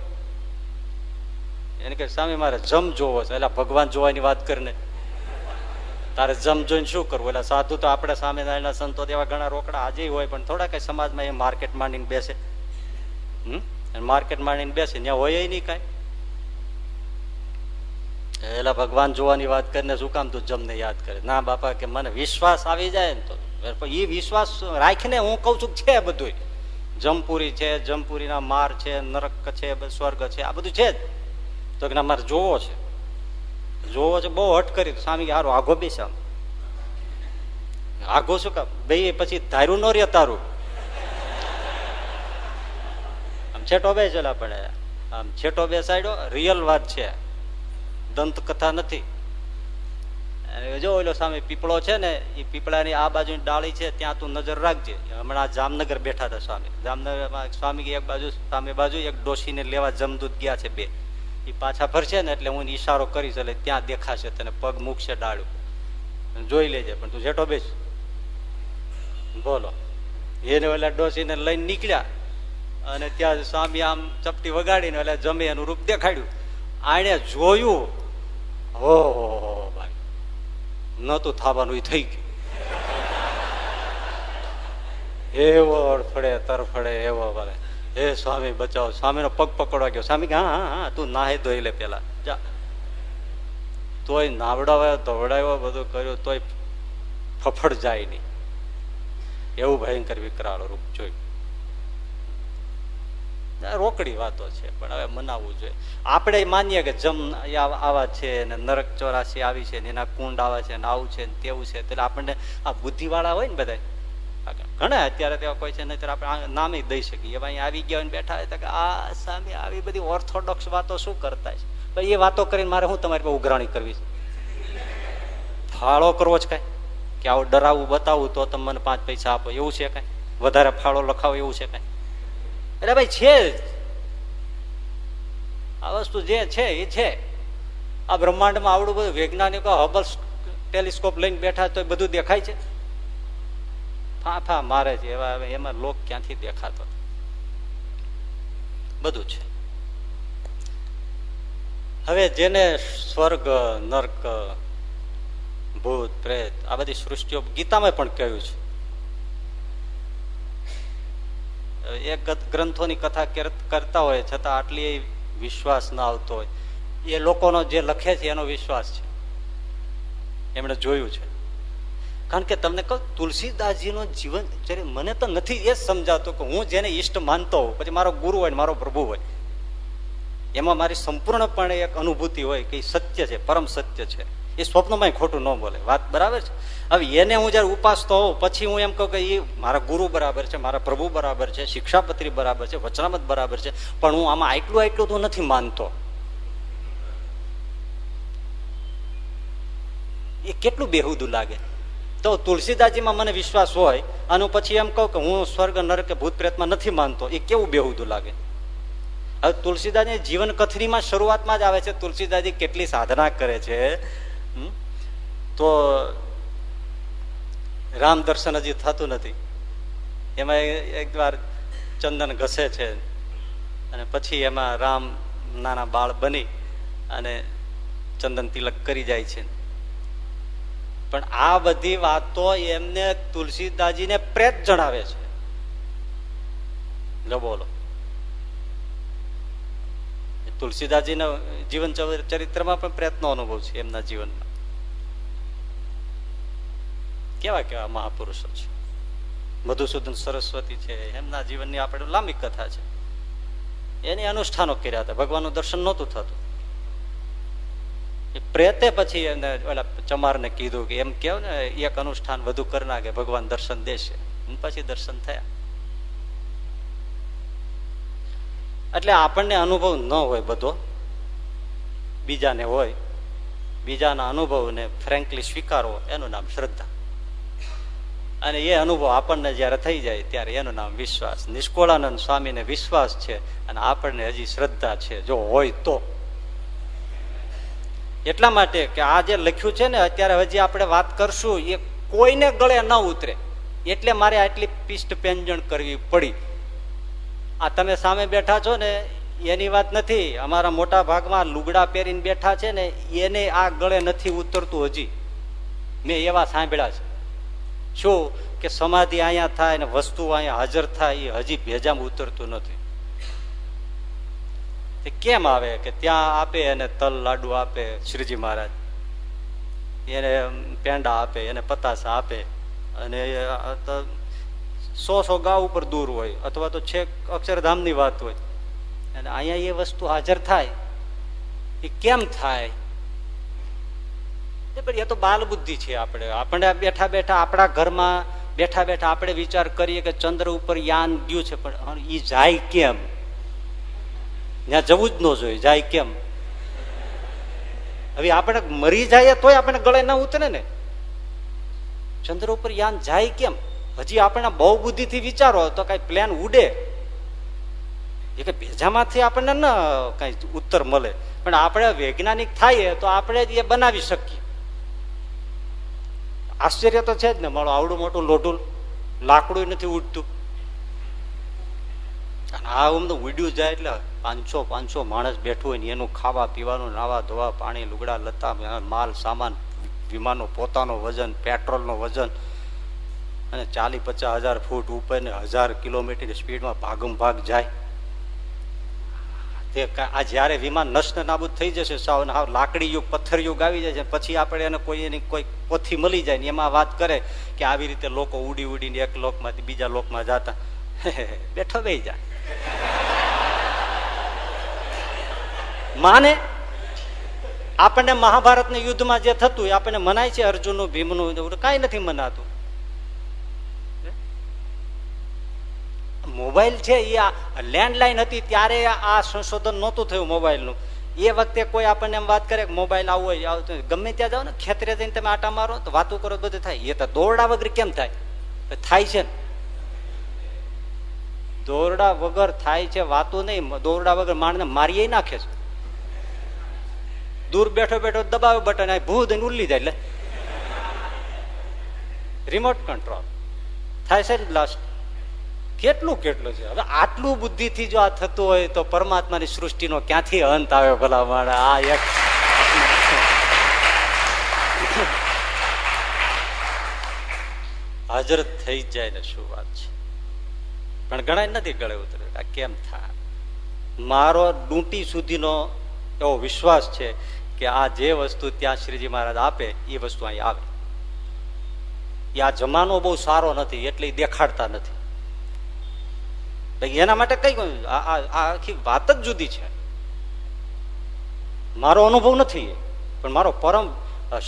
[SPEAKER 1] એને કે સામે મારે જમ જોવો છે. એટલે ભગવાન જોવાની વાત કરીને. તારે જમ જોઈને શું કરવું? એટલે સાધુ તો આપણે સામે સંતો એવા ઘણા રોકડા આજે હોય, પણ થોડા કઈ સમાજમાં એ માર્કેટ માંડીને બેસે. હમ? માર્કેટ માંડીને બેસે, ત્યાં હોય નહીં કઈ. એટલે ભગવાન જોવાની વાત કરીને શું કામ તું જમને યાદ કરે? ના, બાપા, કે મને વિશ્વાસ આવી જાય ને તો. એ વિશ્વાસ રાખીને હું કઉ છું છે બધું જમપુરી છે, જમપુરીના માર છે, નરક છે સ્વર્ગ છે, આ બધું છે જ. તો કે મારે જોવો છે. જોવો છે, બહુ હટ કરી સ્વામી હારું, આઘો બી છે આઘો શું કામ? બે પછી ધાર્યું ન રે તારું. આમ છેટો બે બેસેલા પડે. આમ છેટો બેસાડ્યો, રિયલ વાત છે. દંત કથા નથી. જો ઓલો સામે પીપળો છે ને, એ પીપળાની આ બાજુની ડાળી છે, ત્યાં તું નજર રાખજે. હમણાં જામનગર બેઠા હતા સ્વામી. જામનગરમાં સ્વામી એક બાજુ, સામે બાજુ એક ડોશીને લેવા જમદૂત ગયા છે બે. એ પાછા ફરશે ને એટલે હું ઈશારો કરીશ, એટલે ત્યાં દેખાશે તને પગ મૂકશે ડાળું જોઈ લેજે, પણ તું જેટો બેસ. બોલો. એને ઓલા ડોસીને લઈને નીકળ્યા. અને ત્યાં સ્વામી આમ ચપટી વગાડીને એટલે જમે એનું રૂપ દેખાડ્યું. આને જોયું હો નતું થવાનું થઈ ગયું. એવો અડફડે, તરફડે, એવો ભલે હે સ્વામી, બચાવો. સ્વામીનો પગ પકડવા ગયો. સ્વામી હા હા હા, તું નાહી ધોઈ લે પેલા. જા. તોય નાવડાવ્યો, ધોવડાવ્યો, બધું કર્યું, તોય ફફડ જાય નહીં. એવું ભયંકર વિકરાળ રૂપ જોયું. રોકડી વાતો છે, પણ હવે મનાવવું જોઈએ. આપણે માનીએ કે જમ આવા છે ને નરક ચોરાસી આવી છે ને એના કુંડ આવે છે ને આવું છે ને તેવું છે, એટલે આપણને આ બુદ્ધિવાળા હોય ને બધા ઘણા અત્યારે તેવા કોઈ છે નહીં આપણે નામે દઈ શકીએ. એમાં આવી ગયા હોય બેઠા હોય કે આ સામે આવી બધી ઓર્થોડોક્સ વાતો શું કરતા છે એ વાતો કરીને મારે હું તમારી પાસે ઉઘરાણી કરવી છે? ફાળો કરવો જ કાંઈ? કે આવું ડરાવવું બતાવું તો તમે મને પાંચ પૈસા આપો, એવું છે કાંઈ? વધારે ફાળો લખાવો, એવું છે કાંઈ? એટલે ભાઈ, છે આ વસ્તુ જે છે, એ છે. આ બ્રહ્માંડમાં આવડું બધું વૈજ્ઞાનિકો હબલ ટેલિસ્કોપ લઈને બેઠા તો બધું દેખાય છે. ફાફા મારે છે, એવા એમાં લોક ક્યાંથી દેખાતો? બધું છે. હવે જેને સ્વર્ગ, નર્ક, ભૂત, પ્રેત આ બધી સૃષ્ટિઓ ગીતામાં પણ કહ્યું છે. એક ગ્રંથોની કથા કરતા હોય છતાં આટલી વિશ્વાસ ના આવતો હોય. એ લોકોનો જે લખે છે એનો વિશ્વાસ છે. એમણે જોયું છે. કારણ કે તમને કહું, તુલસીદાસજીનો જીવન જ્યારે મને તો નથી એ સમજાતું કે હું જેને ઈષ્ટ માનતો હોઉં, પછી મારો ગુરુ હોય મારો પ્રભુ હોય. એમાં મારી સંપૂર્ણપણે એક અનુભૂતિ હોય કે સત્ય છે, પરમ સત્ય છે. એ સ્વપ્નમાં ખોટું ન બોલે. વાત બરાબર છે? હવે એને હું જયારે ઉપાસતો હોઉં, પછી હું એમ કહું કે એ મારા ગુરુ બરાબર છે, મારા પ્રભુ બરાબર છે, શિક્ષાપત્રી બરાબર છે, વચનામત બરાબર છે, પણ હું આમાં આટલું આટલું તો નથી માનતો. એ કેટલું બેહુદું લાગે? તો તુલસીદાસજીમાં મને વિશ્વાસ હોય, અને પછી એમ કહું કે હું સ્વર્ગ, નરક, ભૂત, પ્રેતમાં નથી માનતો. એ કેવું બેહુદું લાગે? હવે તુલસીદાસની જીવન કથનીમાં શરૂઆતમાં જ આવે છે, તુલસીદાસજી કેટલી સાધના કરે છે તો રામ દર્શન હજી થતું નથી. એમાં એક વાર ચંદન ઘસે છે અને પછી એમાં રામ નાના બાળ બની અને ચંદન તિલક કરી જાય છે. પણ આ બધી વાતો એમને તુલસીદાસજીને પ્રેત જણાવે છે. લો બોલો. તુલસીદાસજીના જીવન ચરિત્રમાં પણ પ્રયત્નો અનુભવ છે એમના જીવનમાં. કેવા કેવા મહાપુરુષો છે? મધુસૂદન સરસ્વતી છે, એમના જીવનની આપણે લાંબી કથા છે. એની અનુષ્ઠાનો કર્યા હતા, ભગવાનનું દર્શન નહોતું થતું. પ્રેતે પછી એને ઓલા ચમારને કીધું કે એમ કેવું ને, એક અનુષ્ઠાન વધુ કરી નાખે ભગવાન દર્શન દેશે. પછી દર્શન થયા. એટલે આપણને અનુભવ ન હોય બધો, બીજાને હોય, બીજાના અનુભવને ફ્રેન્કલી સ્વીકારવો, એનું નામ શ્રદ્ધા. અને એ અનુભવ આપણને જયારે થઈ જાય ત્યારે એનું નામ વિશ્વાસ. નિષ્કોળાનંદ સ્વામીને વિશ્વાસ છે અને આપણને હજી શ્રદ્ધા છે. જો હોય તો. એટલા માટે કે આ જે લખ્યું છે ને, અત્યારે હજી આપણે વાત કરશું, એ કોઈને ગળે ન ઉતરે. એટલે મારે આટલી પિષ્ટ પેંજણ કરવી પડી. આ તમે સામે બેઠા છો ને, એની વાત નથી. અમારા મોટા ભાગમાં લુગડા પહેરીને બેઠા છે ને, એને આ ગળે નથી ઉતરતું હજી. મેં એવા સાંભળ્યા છે. શું કે સમાધિ અહીંયા થાય ને વસ્તુ અહીંયા હાજર થાય, એ હજી ભેજામાં ઉતરતું નથી. કેમ આવે કે ત્યાં આપે એને તલ લાડુ આપે, શ્રીજી મહારાજ? એને પેંડા આપે, એને પતાસા આપે અને સો સો ગા ઉપર દૂર હોય અથવા તો છેક અક્ષરધામની વાત હોય. અને અહીંયા એ વસ્તુ હાજર થાય, એ કેમ થાય? એ તો બાલ બુદ્ધિ છે આપણે. આપણે બેઠા બેઠા આપણા ઘરમાં બેઠા બેઠા આપણે વિચાર કરીએ કે ચંદ્ર ઉપર યાન ગયું છે, પણ એ જાય કેમ? ત્યાં જવું જ ન જોઈએ, જાય કેમ? હવે આપણે મરી જાય તોય આપણે ગળે ના ઉતરે ને. ચંદ્ર ઉપર યાન જાય કેમ? હજી આપણે બહુ બુદ્ધિથી વિચારો, તો કઈ પ્લેન ઉડે. એ કે ભેજામાંથી આપણને ન કઈ ઉત્તર મળે. પણ આપણે વૈજ્ઞાનિક થાય તો આપણે એ બનાવી શકીએ. આશ્ચર્ય તો છે જ ને, મારું આવડું મોટું લોઢું લાકડું નથી ઉડતું. આ આમ તો ઉડ્યું જાય એટલે પાંચસો પાંચસો માણસ બેઠું હોય ને, એનું ખાવા પીવાનું, નાવા ધોવા, પાણી, લુગડા, લતા માલ, સામાન, વિમાનો પોતાનો વજન, પેટ્રોલનો વજન, અને ચાલી પચાસ હજાર ફૂટ ઉપર ને હજાર કિલોમીટર સ્પીડમાં ભાગમ ભાગ જાય. તે આ જયારે વિમાન નષ્ટ નાબૂદ થઈ જશે, સાવ હાવ લાકડી યુગ પથ્થર યુગ આવી જાય છે. પછી આપણે એને કોઈ એની કોઈ પોથી મળી જાય ને એમાં વાત કરે કે આવી રીતે લોકો ઉડી ઉડીને એક લોકમાંથી બીજા લોકમાં જતા. બેઠો બે જાય માને? આપણને મહાભારતના યુદ્ધમાં જે થતું એ આપણને મનાય છે અર્જુનનું, ભીમનું કઈ નથી મનાતું. મોબાઈલ છે, એ લેન્ડલાઈન હતી, ત્યારે આ સંશોધન નહોતું થયું મોબાઈલનું. એ વખતે કોઈ આપણને એમ વાત કરે કે મોબાઈલ આવો હોય આવતું ગમે ત્યાં જાઓ ને, ખેતરે જઈને તમે આટા મારો તો વાતો કરો બધું થાય. એ તો દોરડા વગર કેમ થાય? થાય છે ને. દોરડા વગર થાય છે વાતો નહીં દોરડા વગર માણને મારીએ નાખે છે. દૂર બેઠો બેઠો દબાવે બટન ભૂત ઉલ્લી જાય એટલે. Remote control. થાય છે બ્લાસ્ટ કેટલું કેટલું છે? હવે આટલું બુદ્ધિથી જો આ થતું હોય તો પરમાત્માની સૃષ્ટિનો ક્યાંથી અંત આવે ભલા માણે આ એક હાજર થઈ જાય ને શું વાત છે? પણ ગણાય નથી ગળે ઉતરે આ કેમ થાય? મારો ડૂંટી સુધીનો એવો વિશ્વાસ છે કે આ જે વસ્તુ ત્યાં શ્રીજી મહારાજ આપે, એ વસ્તુ અહીં આવે. આ જમાનો બહુ સારો નથી, એટલે દેખાડતા નથી. એના માટે કઈ આખી વાત જ જુદી છે. મારો અનુભવ નથી પણ મારો પરમ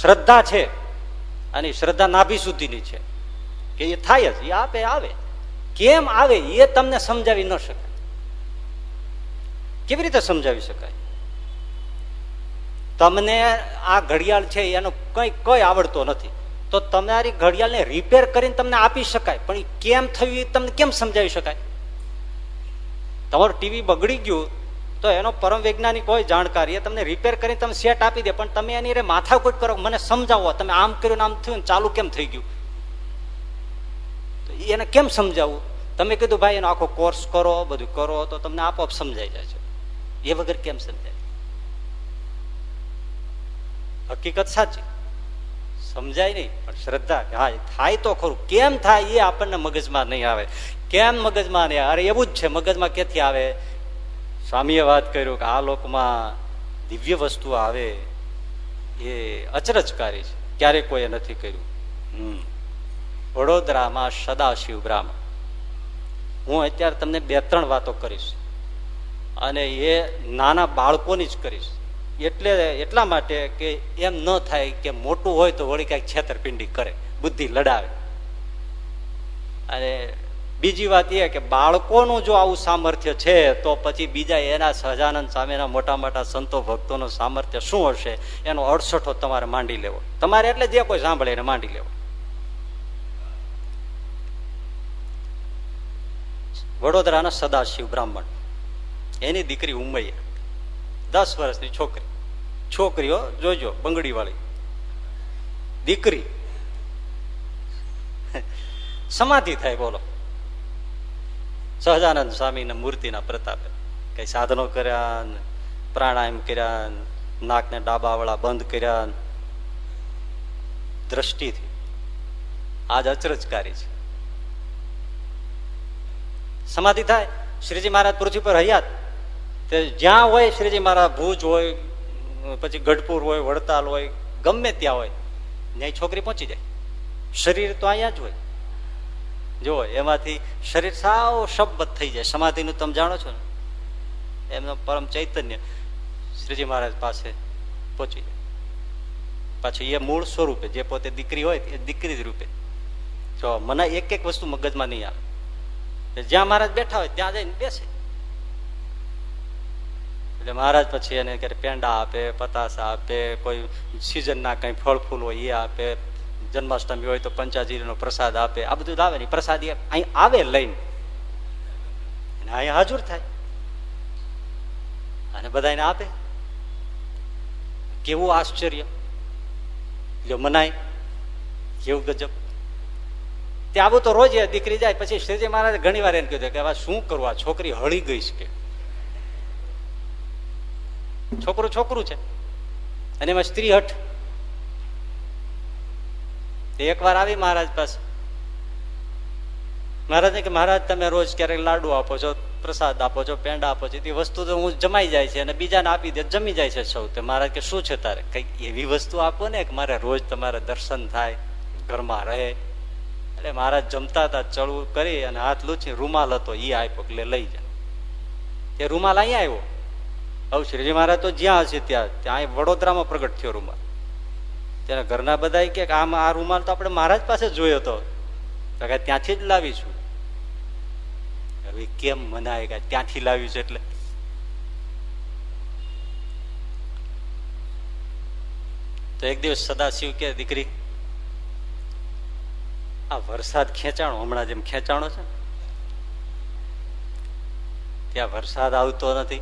[SPEAKER 1] શ્રદ્ધા છે. અને શ્રદ્ધા નાભી સુધીની છે. કે એ થાય જ, એ આપે આવે. કેમ આવે, એ તમને સમજાવી ન શકાય. કેવી રીતે સમજાવી શકાય? તમને આ ઘડિયાળ છે, એનો કઈ કઈ આવડતો નથી. તો તમારી ઘડિયાળને રિપેર કરીને તમને આપી શકાય. પણ કેમ થયું, એ તમને કેમ સમજાવી શકાય? તમારું ટીવી બગડી ગયું તો એનો પરમ વૈજ્ઞાનિક હોય, જાણકારી, એ તમને રિપેર કરીને તમે સેટ આપી દે, પણ તમે એની માથાકૂટ કરો, મને સમજાવો, તમે આમ કર્યું આમ થયું ચાલુ કેમ થઈ ગયું? એને કેમ સમજાવવું તમે કીધું, ભાઈ, એનો આખો કોર્સ કરો, બધું કરો, તો તમને આપોઆપ સમજાઈ જાય છે. એ વગર કેમ સમજાય? હકીકત સાચી. સમજાય નહીં, પણ શ્રદ્ધા હા થાય તો ખરું. કેમ થાય એ આપણને મગજમાં નહીં આવે. કેમ મગજમાં ને અરે એવું જ છે, મગજમાં ક્યાંથી આવે? સ્વામીએ વાત કર્યું કે આ લોકમાં દિવ્ય વસ્તુ આવે, એ અચરજકારી છે. ક્યારે કોઈએ નથી કર્યું. વડોદરામાં સદાશિવ બ્રાહ્મણ. હું અત્યારે તમને બે ત્રણ વાતો કરીશ. અને એ નાના બાળકોની જ કરીશ. એટલે એટલા માટે કે એમ ન થાય કે મોટું હોય તો વળી કંઈક છેતરપિંડી કરે, બુદ્ધિ લડાવે. અને બીજી વાત એ કે બાળકોનું જો આવું સામર્થ્ય છે, તો પછી બીજા એના સહજાનંદ સામેના મોટા મોટા સંતો ભક્તોનું સામર્થ્ય શું હશે? એનો અડસઠો તમારે માંડી લેવો. તમારે એટલે જે કોઈ સાંભળે એને માંડી લેવો. વડોદરાના સદાશિવ બ્રાહ્મણ. એની દીકરી ઉમૈયા. દસ વર્ષની છોકરી. છોકરીઓ જોજો બંગડી વાળી દીકરી. સમાધિ થાય, બોલો. સહજાનંદ સ્વામીના મૂર્તિના પ્રતાપે. કઈ સાધનો કર્યા પ્રાણાયામ કર્યા નાકને ડાબાવાળા બંધ કર્યા દ્રષ્ટિથી આજ અચરજકારી છે. સમાધિ થાય, શ્રીજી મહારાજ પૃથ્વી પર હયાત તે જ્યાં હોય શ્રીજી મહારાજ, ભુજ હોય, પછી ગઢપુર હોય, વડતાલ હોય, ગમે ત્યાં હોય ત્યાં છોકરી પહોંચી જાય. શરીર તો અહીંયા જ હોય. જો એમાંથી શરીર સાવ શબ્દ થઈ જાય, સમાધિનું તમે જાણો છો ને? એમનો પરમ ચૈતન્ય શ્રીજી મહારાજ પાસે પહોંચી જાય. પાછું એ મૂળ સ્વરૂપે, જે પોતે દીકરી હોય એ દીકરી રૂપે. જો મને એક એક વસ્તુ મગજમાં નહીં આવે. જ્યાં મહારાજ બેઠા હોય ત્યાં જઈને બેસે. એટલે મહારાજ પછી એને ક્યારે પેંડા આપે, પતાસા આપે, કોઈ સિઝનના કંઈ ફળ ફૂલ હોય એ આપે. જન્માષ્ટમી હોય તો પંચાજીનો પ્રસાદ આપે. આ બધું લાવે નહીં પ્રસાદી અહીં આવે લઈને. અહીંયા હાજર થાય. અને બધા આપે. કેવું આશ્ચર્ય. જો મનાય. કેવું ગજબ. તે આવું તો રોજ દીકરી જાય, પછી શ્રીજી મહારાજ ઘણી વાર એને કીધું કે હવે શું કરવું આ છોકરી હળી ગઈ છે કે. છોકરું છોકરું છે. અને એમાં સ્ત્રી હઠ. એક વાર આવી મહારાજ પાસે. મહારાજ કે, મહારાજ, તમે રોજ ક્યારેક લાડુ આપો છો, પ્રસાદ આપો છો, પેંડા આપો છો તે વસ્તુ તો હું જમાઈ જાય છે અને બીજાને આપી દે, જમી જાય છે સૌ તો મહારાજ કે, શું છે તારે? કઈ એવી વસ્તુ આપો ને કે મારે રોજ તમારે દર્શન થાય, ઘરમાં રહે. એટલે મહારાજ જમતા હતા ચડવું કરી અને હાથ લૂછી રૂમાલ હતો એ આપ્યો એટલે લઈ જાય તે રૂમાલ અહીંયા આવ્યો. હવે શ્રીજી મહારાજ તો જ્યાં હશે ત્યાં ત્યાં વડોદરામાં પ્રગટ થયો રૂમાલ. તેના ઘરના બધા કે આમ આ રૂમાલ તો આપણે મહારાજ પાસે જોયો હતો ત્યાંથી જ લાવીશું. હવે કેમ મનાય કે ત્યાંથી લાવ્યું છે એટલે? તો એક દિવસ સદાશિવ કે, દીકરી, આ વરસાદ ખેંચાણો હમણાં જેમ ખેંચાણો છે ત્યાં વરસાદ આવતો નથી.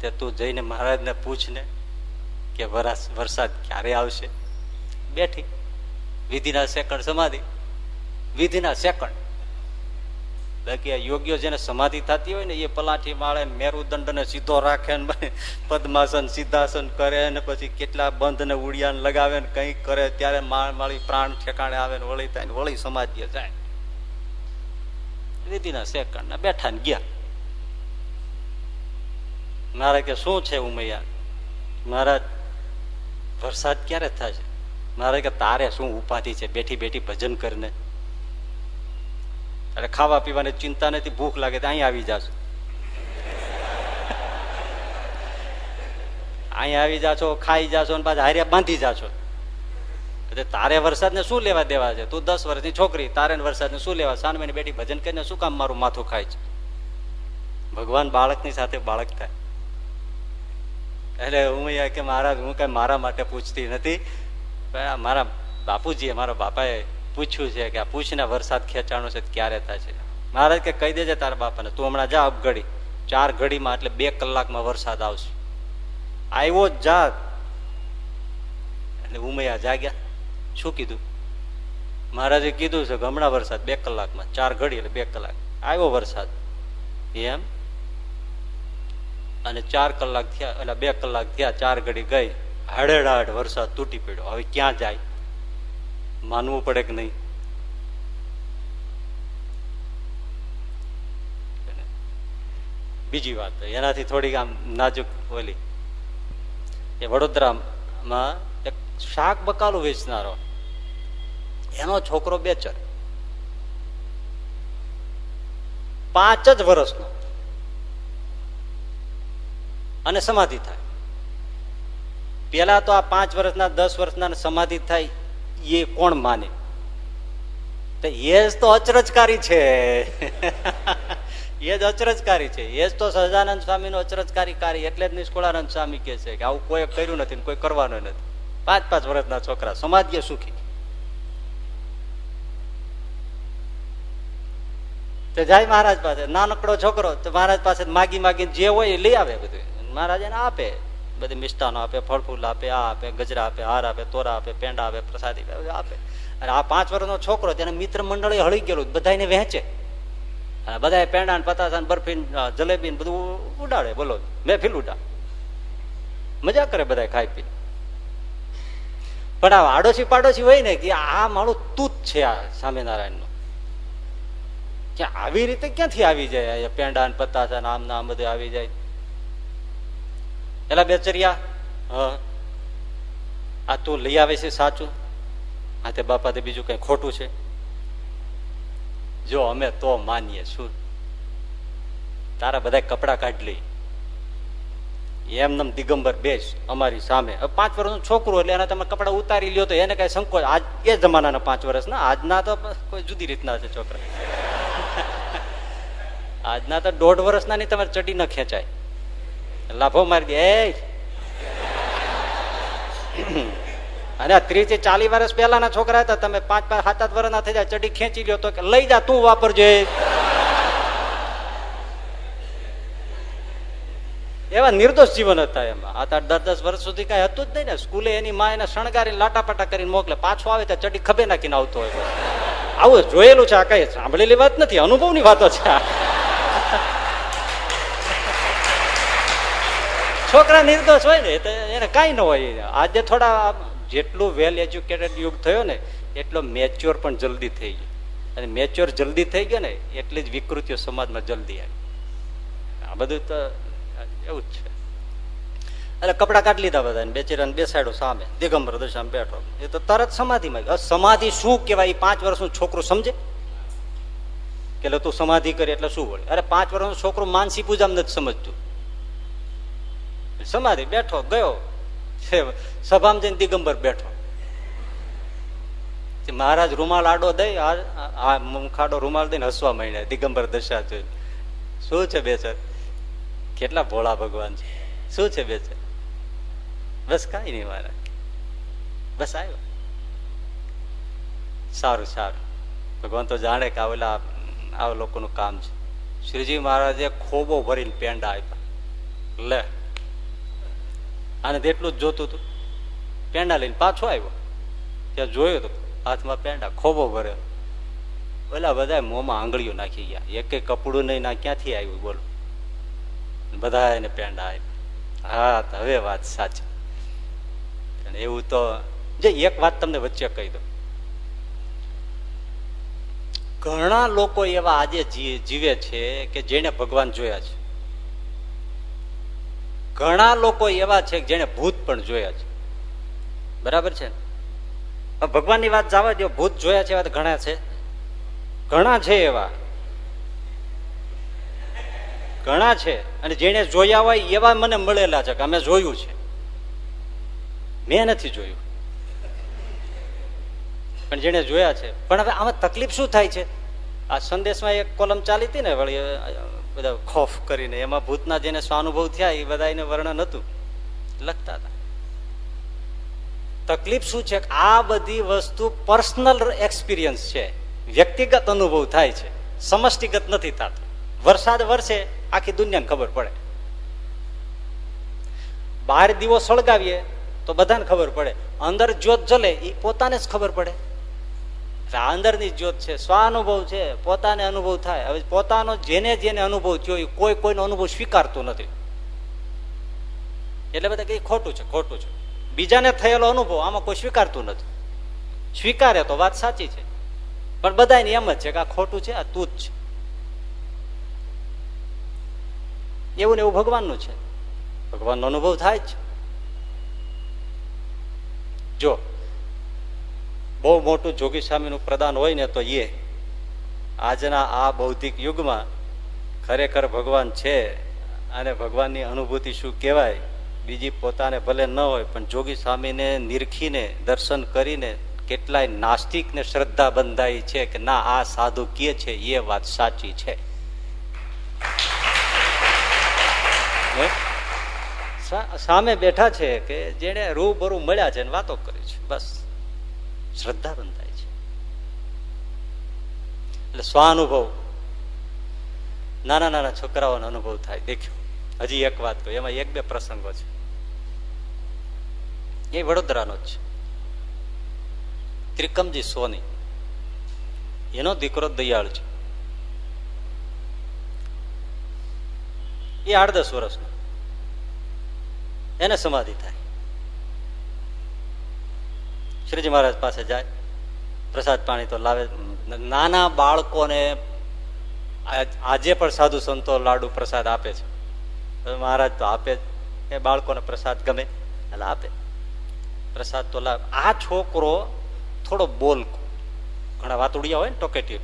[SPEAKER 1] તે તું જઈને મહારાજને પૂછને કે વરસાદ ક્યારે આવશે? બેઠી. વિધિના સેકન્ડ સમાધિ. વિધિના સેકન્ડ. બાકી યોગ્ય જેને સમાધિ થતી હોય ને એ પલાઠી માળે મેરુદંડ ને સીધો રાખે ને પદ્માસન, સિદ્ધાસન કરે ને પછી કેટલા બંધ ને ઉડિયાન લગાવે ને કંઈક કરે ત્યારે માળ માળી પ્રાણ ઠેકાણે આવે ને વળી થાય વળી સમાધિ જાય. વિધિના સેકન્ડ ને બેઠા ને ગયા. મારે કે શું છે ઉમૈયા? મહારાજ, વરસાદ ક્યારે થશે? મારે કે તારે શું ઉપાધિ છે? બેઠી બેઠી ભજન કરીને. અરે ખાવા પીવાની ચિંતા નથી, ભૂખ લાગે તો અહીં આવી જાશો. અહીંયા આવી જાશો, ખાઈ જાશો અને પાછા હાર્યા બાંધી જાશો. તારે વરસાદને શું લેવા દેવા છે? તું દસ વર્ષની છોકરી, તારે વરસાદને શું લેવા? સાન મહિને બેઠી ભજન કરીને શું કામ મારું માથું ખાય છે? ભગવાન બાળકની સાથે બાળક થાય. એટલે હું કે મહારાજ, હું કઈ મારા માટે પૂછતી નથી. મારા બાપુજીએ મારા બાપાએ પૂછ્યું છે કે આ પૂછને વરસાદ ખેંચાણો છે ક્યારે છે? મહારાજ કે કહી દેજે તારા બાપાને, તું હમણાં જા અપઘડી. ચાર ઘડીમાં એટલે બે કલાકમાં વરસાદ આવશે. આવ્યો જ જા. એટલે ઉમૈયા જાગ્યા. શું કીધું? મહારાજે કીધું છે કે હમણાં વરસાદ બે કલાકમાં, ચાર ઘડી એટલે બે કલાક. આવ્યો વરસાદ. એમ? અને ચાર કલાક થયા, એટલે બે કલાક થયા, ચાર ઘડી ગઈ. હાડેડાડ વરસાદ તૂટી પડ્યો. હવે ક્યાં જાય? માનવું પડે કે નહીં? બીજી વાત, એનાથી થોડીક આમ નાજુક ઓલી. એ વડોદરામાં એક શાક બકાલું વેચનારો. એનો છોકરો બેચર. પાંચ જ વર્ષનો અને સમાધિ થાય. પેલા તો આ પાંચ વર્ષના, દસ વર્ષના સમાધિ થાય, એ કોણ માને? એ જ તો અચરજકારી છે. એ જ અચરજકારી છે. એ જ તો સહજાનંદ સ્વામી નો અચરજકારી કાર્ય, એટલે જ નિષ્કુળાનંદ સ્વામી કે છે કે આવું કોઈ કર્યું નથી કોઈ કરવાનું નથી. પાંચ પાંચ વર્ષના છોકરા, સમાધિ સુખી. તો જાય મહારાજ પાસે, નાનકડો છોકરો, તો મહારાજ પાસે માગી માગીને જે હોય એ લઈ આવે બધું. મહારાજ એને આપે. બધી મિષ્ટાનો આપે ફળ ફૂલ આપે, આ આપે, ગજરા આપે, હાર આપે, તોરા આપે, પેંડા આપે, પ્રસાદી આપે અને આ પાંચ વર્ષનો છોકરો તેને મિત્ર મંડળે હળી ગયેલું બધાને વહેંચે બધા પેંડા પતાસા બરફી જલેબી બધું ઉડાડે બોલો. મહેફિલ ઉડા મજા કરે બધા ખાઈ પી. પણ આ આડોશી પાડોશી હોય ને કે આ મારું તું જ છે આ સ્વામિનારાયણનું ક્યાં આવી રીતે ક્યાંથી આવી જાય પેંડા પતાસા આમ નામ બધું આવી જાય. એલા બેચરિયા હ, આ તું લઈ આવે છે સાચું? હા તે બાપા તે બીજું કઈ ખોટું છે? જો અમે તો માનીએ શું તારા બધા કપડા કાઢ લઈ. એમ દિગંબર બેસ અમારી સામે. પાંચ વર્ષનું છોકરું એટલે એના તમે કપડા ઉતારી લ્યો તો એને કઈ સંકોચ. આજ એ જમાનાના પાંચ વર્ષ ના આજના તો કોઈ જુદી રીતના છે છોકરા. <laughs> આજના તો દોઢ વર્ષના ની તમારે ચડી ન ખેંચાય. લાભો મારી દે અને ત્રીસ ચાલીસ વર્ષ પહેલાના છોકરા હતા, તમે પાંચ પાંચ, સાત આઠ વર્ષના થઈ જાય ચડી ખેંચી લ્યો તો કે લઈ જા, તું વાપરજે. એવા નિર્દોષ જીવન હતા એમાં. આ તો દસ દસ વર્ષ સુધી કઈ હતું જ નહીં ને. સ્કૂલે એની માં એને શણગારી લાટાપાટા કરીને મોકલે. પાછો આવે તો ચડી ખભે નાખીને આવતો હોય આવું જોયેલું છે, આ કઈ સાંભળેલી વાત નથી, અનુભવની વાતો છે આ. છોકરા નિર્દોષ હોય ને એને કાંઈ ન હોય. આજે થોડા જેટલું વેલ એજ્યુકેટેડ યુગ થયો ને, એટલો મેચ્યોર પણ જલ્દી થઈ ગયો. અને મેચ્યોર જલ્દી થઈ ગયો ને, એટલી જ વિકૃતિઓ સમાજમાં જલ્દી આવી. આ બધું તો એવું જ છે. એટલે કપડા કાઢી લીધા બધા બેચેરાને બેસાડ્યો સામે, દિગંબર દશામાં બેઠો. એ તો તરત સમાધિમાં. સમાધિ શું કહેવાય? પાંચ વર્ષનું છોકરું સમજે? કે તું સમાધિ કરી એટલે શું વળે અરે પાંચ વર્ષનું છોકરું માનસી પૂજામાં નથી સમજતું. સમાધિ બેઠો, ગયો. સભામાં જઈને દિગંબર બેઠો. મહારાજ રૂમાલ આડો દઈ, આ- મુખાડો રૂમાલ દઈને હસવા માંડ્યા. દિગંબર દશા જોઈ. શું છે બેચર કેટલા ભોળા ભગવાન છે. શું છે બેચર બસ કઈ નહીં મારા. બસ આવ્યો. સારું સારું. ભગવાન તો જાણે કે આવેલા આ લોકોનું કામ છે. શ્રીજી મહારાજે ખોબો ભરીને પેંડા આપ્યા. લે. આને તેટલું જ જોતું હતું. પેંડા લઈને પાછો આવ્યો. ત્યાં જોયું તો હાથમાં પેંડા ખોબો ભરેલો ઓલા બધા મોંમાં આંગળીઓ નાખી ગયા. એક કપડું નહીં ના ક્યાંથી આવ્યું બોલો. બધા એને પેંડા આવ્યા હા હવે વાત સાચી. એવું તો જે એક વાત તમને વચ્ચે કહી દઉં. ઘણા લોકો એવા આજે જીવે છે કે જેને ભગવાન જોયા છે. ઘણા લોકો એવા છે જેને ભૂત પણ જોયા છે. બરાબર છે? ભગવાનની વાત જવા દો ભૂત જોયા છે એવા ઘણા છે. ઘણા છે એવા. ઘણા છે. અને જેને જોયા હોય એવા મને મળેલા છે કે અમે જોયું છે. મેં નથી જોયું. પણ જેને જોયા છે. પણ હવે આમાં તકલીફ શું થાય છે? આ સંદેશમાં એક કોલમ ચાલી હતી ને વળી બધા ખોફ કરીને, એમાં ભૂતના જેને સ્વાનુભવ થયા, એ બધા એને વર્ણન હતું. લખતા હતા. તકલીફ શું છે? આ બધી વસ્તુ પર્સનલ એક્સપિરિયન્સ છે. વ્યક્તિગત અનુભવ થાય છે. સમષ્ટિગત નથી થતો. વરસાદ વરસે, આખી દુનિયાને ખબર પડે. બહાર દીવો સળગાવીએ, તો બધાને ખબર પડે. અંદર જ્યોત જલે એ પોતાને જ ખબર પડે. અંદરની જ્યોત છે સ્વાનુભવ છે, પોતાને અનુભવ થાય. હવે પોતાનો જેને જેને અનુભવ થયો, એ કોઈ કોઈનો અનુભવ સ્વીકારતું નથી. એટલે બધા કઈ ખોટું છે ખોટું છે. બીજાને થયેલો અનુભવ આમાં કોઈ સ્વીકારતું નથી. સ્વીકારે તો વાત સાચી છે. પણ બધાને એમ જ છે કે આ ખોટું છે, આ તું જ છે. એવું ને એવું ભગવાનનું છે. ભગવાનનો અનુભવ થાય જ જો બહુ મોટું જોગી સ્વામીનું પ્રદાન હોય ને તો એ આજના આ બૌદ્ધિક યુગમાં ખરેખર ભગવાન છે અને ભગવાનની અનુભૂતિ શું કહેવાય? બીજી પોતાને ભલે ન હોય, પણ જોગી સ્વામીને નિરખીને દર્શન કરીને કેટલાય નાસ્તિકને શ્રદ્ધા બંધાઈ છે કે ના, આ સાધુ કે છે, એ વાત સાચી છે. સામે બેઠા છે કે જેને રૂબરૂ મળ્યા છે વાતો કરી છે. બસ. શ્રદ્ધા બંધાય છે. એટલે સ્વાનુભવ. નાના નાના છોકરાઓનો અનુભવ થાય. દેખ્યો. હજી એક વાત કહું. એમાં એક બે પ્રસંગો છે. એ વડોદરાનો જ છે. ત્રિકમજી સોની. એનો દીકરો દયાળ છે. એ આઠ દસ વર્ષનો. એને સમાધિ થાય. શ્રીજી મહારાજ પાસે જાય, પ્રસાદ પાણી તો લાવે. નાના બાળકોને આજે પણ સાધુ સંતો લાડુ પ્રસાદ આપે છે. મહારાજ તો આપે જ. એ બાળકોને પ્રસાદ ગમે, એટલે આપે. પ્રસાદ તો લાવે. આ છોકરો થોડો બોલ ઘણા વાતુડિયા હોય ને ટોકેટિવ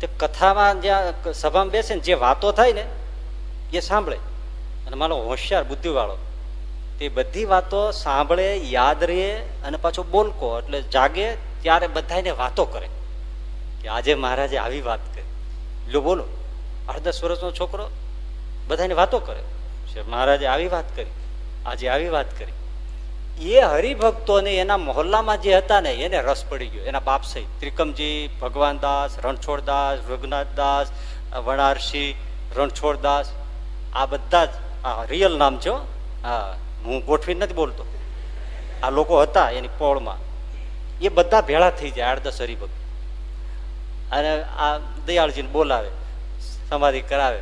[SPEAKER 1] તે કથામાં જ્યાં સભામાં બેસે ને જે વાતો થાય ને, એ સાંભળે. અને માનો હોશિયાર બુદ્ધિવાળો. તે બધી વાતો સાંભળે, યાદ રહે અને પાછો બોલકો. એટલે જાગે ત્યારે બધાને વાતો કરે કે આજે મહારાજે આવી વાત કરી. લો બોલો. આઠ દસ વર્ષનો છોકરો બધાને વાતો કરે. મહારાજે આવી વાત કરી. આજે આવી વાત કરી. એ હરિભક્તોને એના મોહલ્લામાં જે હતા ને, એને રસ પડી ગયો. એના બાપ સહિત. ત્રિકમજી ભગવાનદાસ રણછોડદાસ રઘુનાથદાસ વણારસિંહ રણછોડદાસ આ બધા જ, આ રિયલ નામ છે હા. હું ગોઠવી નથી બોલતો. આ લોકો હતા એની પોળમાં એ બધા ભેળા થઈ જાય, આઠ દસ હરિભક્ત. અને આ દયાળજીને બોલાવે, સમાધિ કરાવે,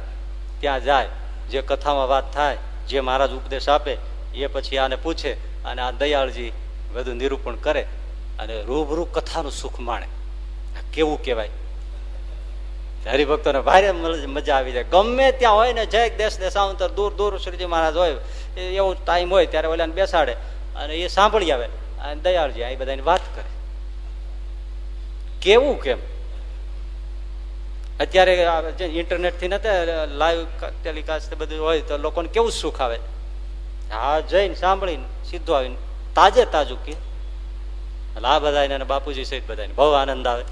[SPEAKER 1] ત્યાં જાય, જે કથામાં વાત થાય, જે મહારાજ ઉપદેશ આપે, એ પછી આને પૂછે અને આ દયાળજી બધું નિરૂપણ કરે અને રૂબરૂ કથાનું સુખ માણે. કેવું કહેવાય? હરિભક્તોને ભારે મજા આવી જાય. ગમે ત્યાં હોય ને જય દેશ દેશાંતર દૂર દૂર શ્રીજી મહારાજ હોય એવો ટાઈમ હોય ત્યારે ઓલાને બેસાડે અને એ સાંભળી આવે અને દયાળજી આ બધાની વાત કરે. કેવું કેમ? અત્યારે ઇન્ટરનેટથી નથી લાઈવ ટેલિકાસ્ટ બધું હોય તો લોકોને કેવું સુખ આવે? હા, જઈને સાંભળીને સીધું આવીને તાજે તાજું કે. આ બધા બાપુજી સહિત બધાને બહુ આનંદ આવે.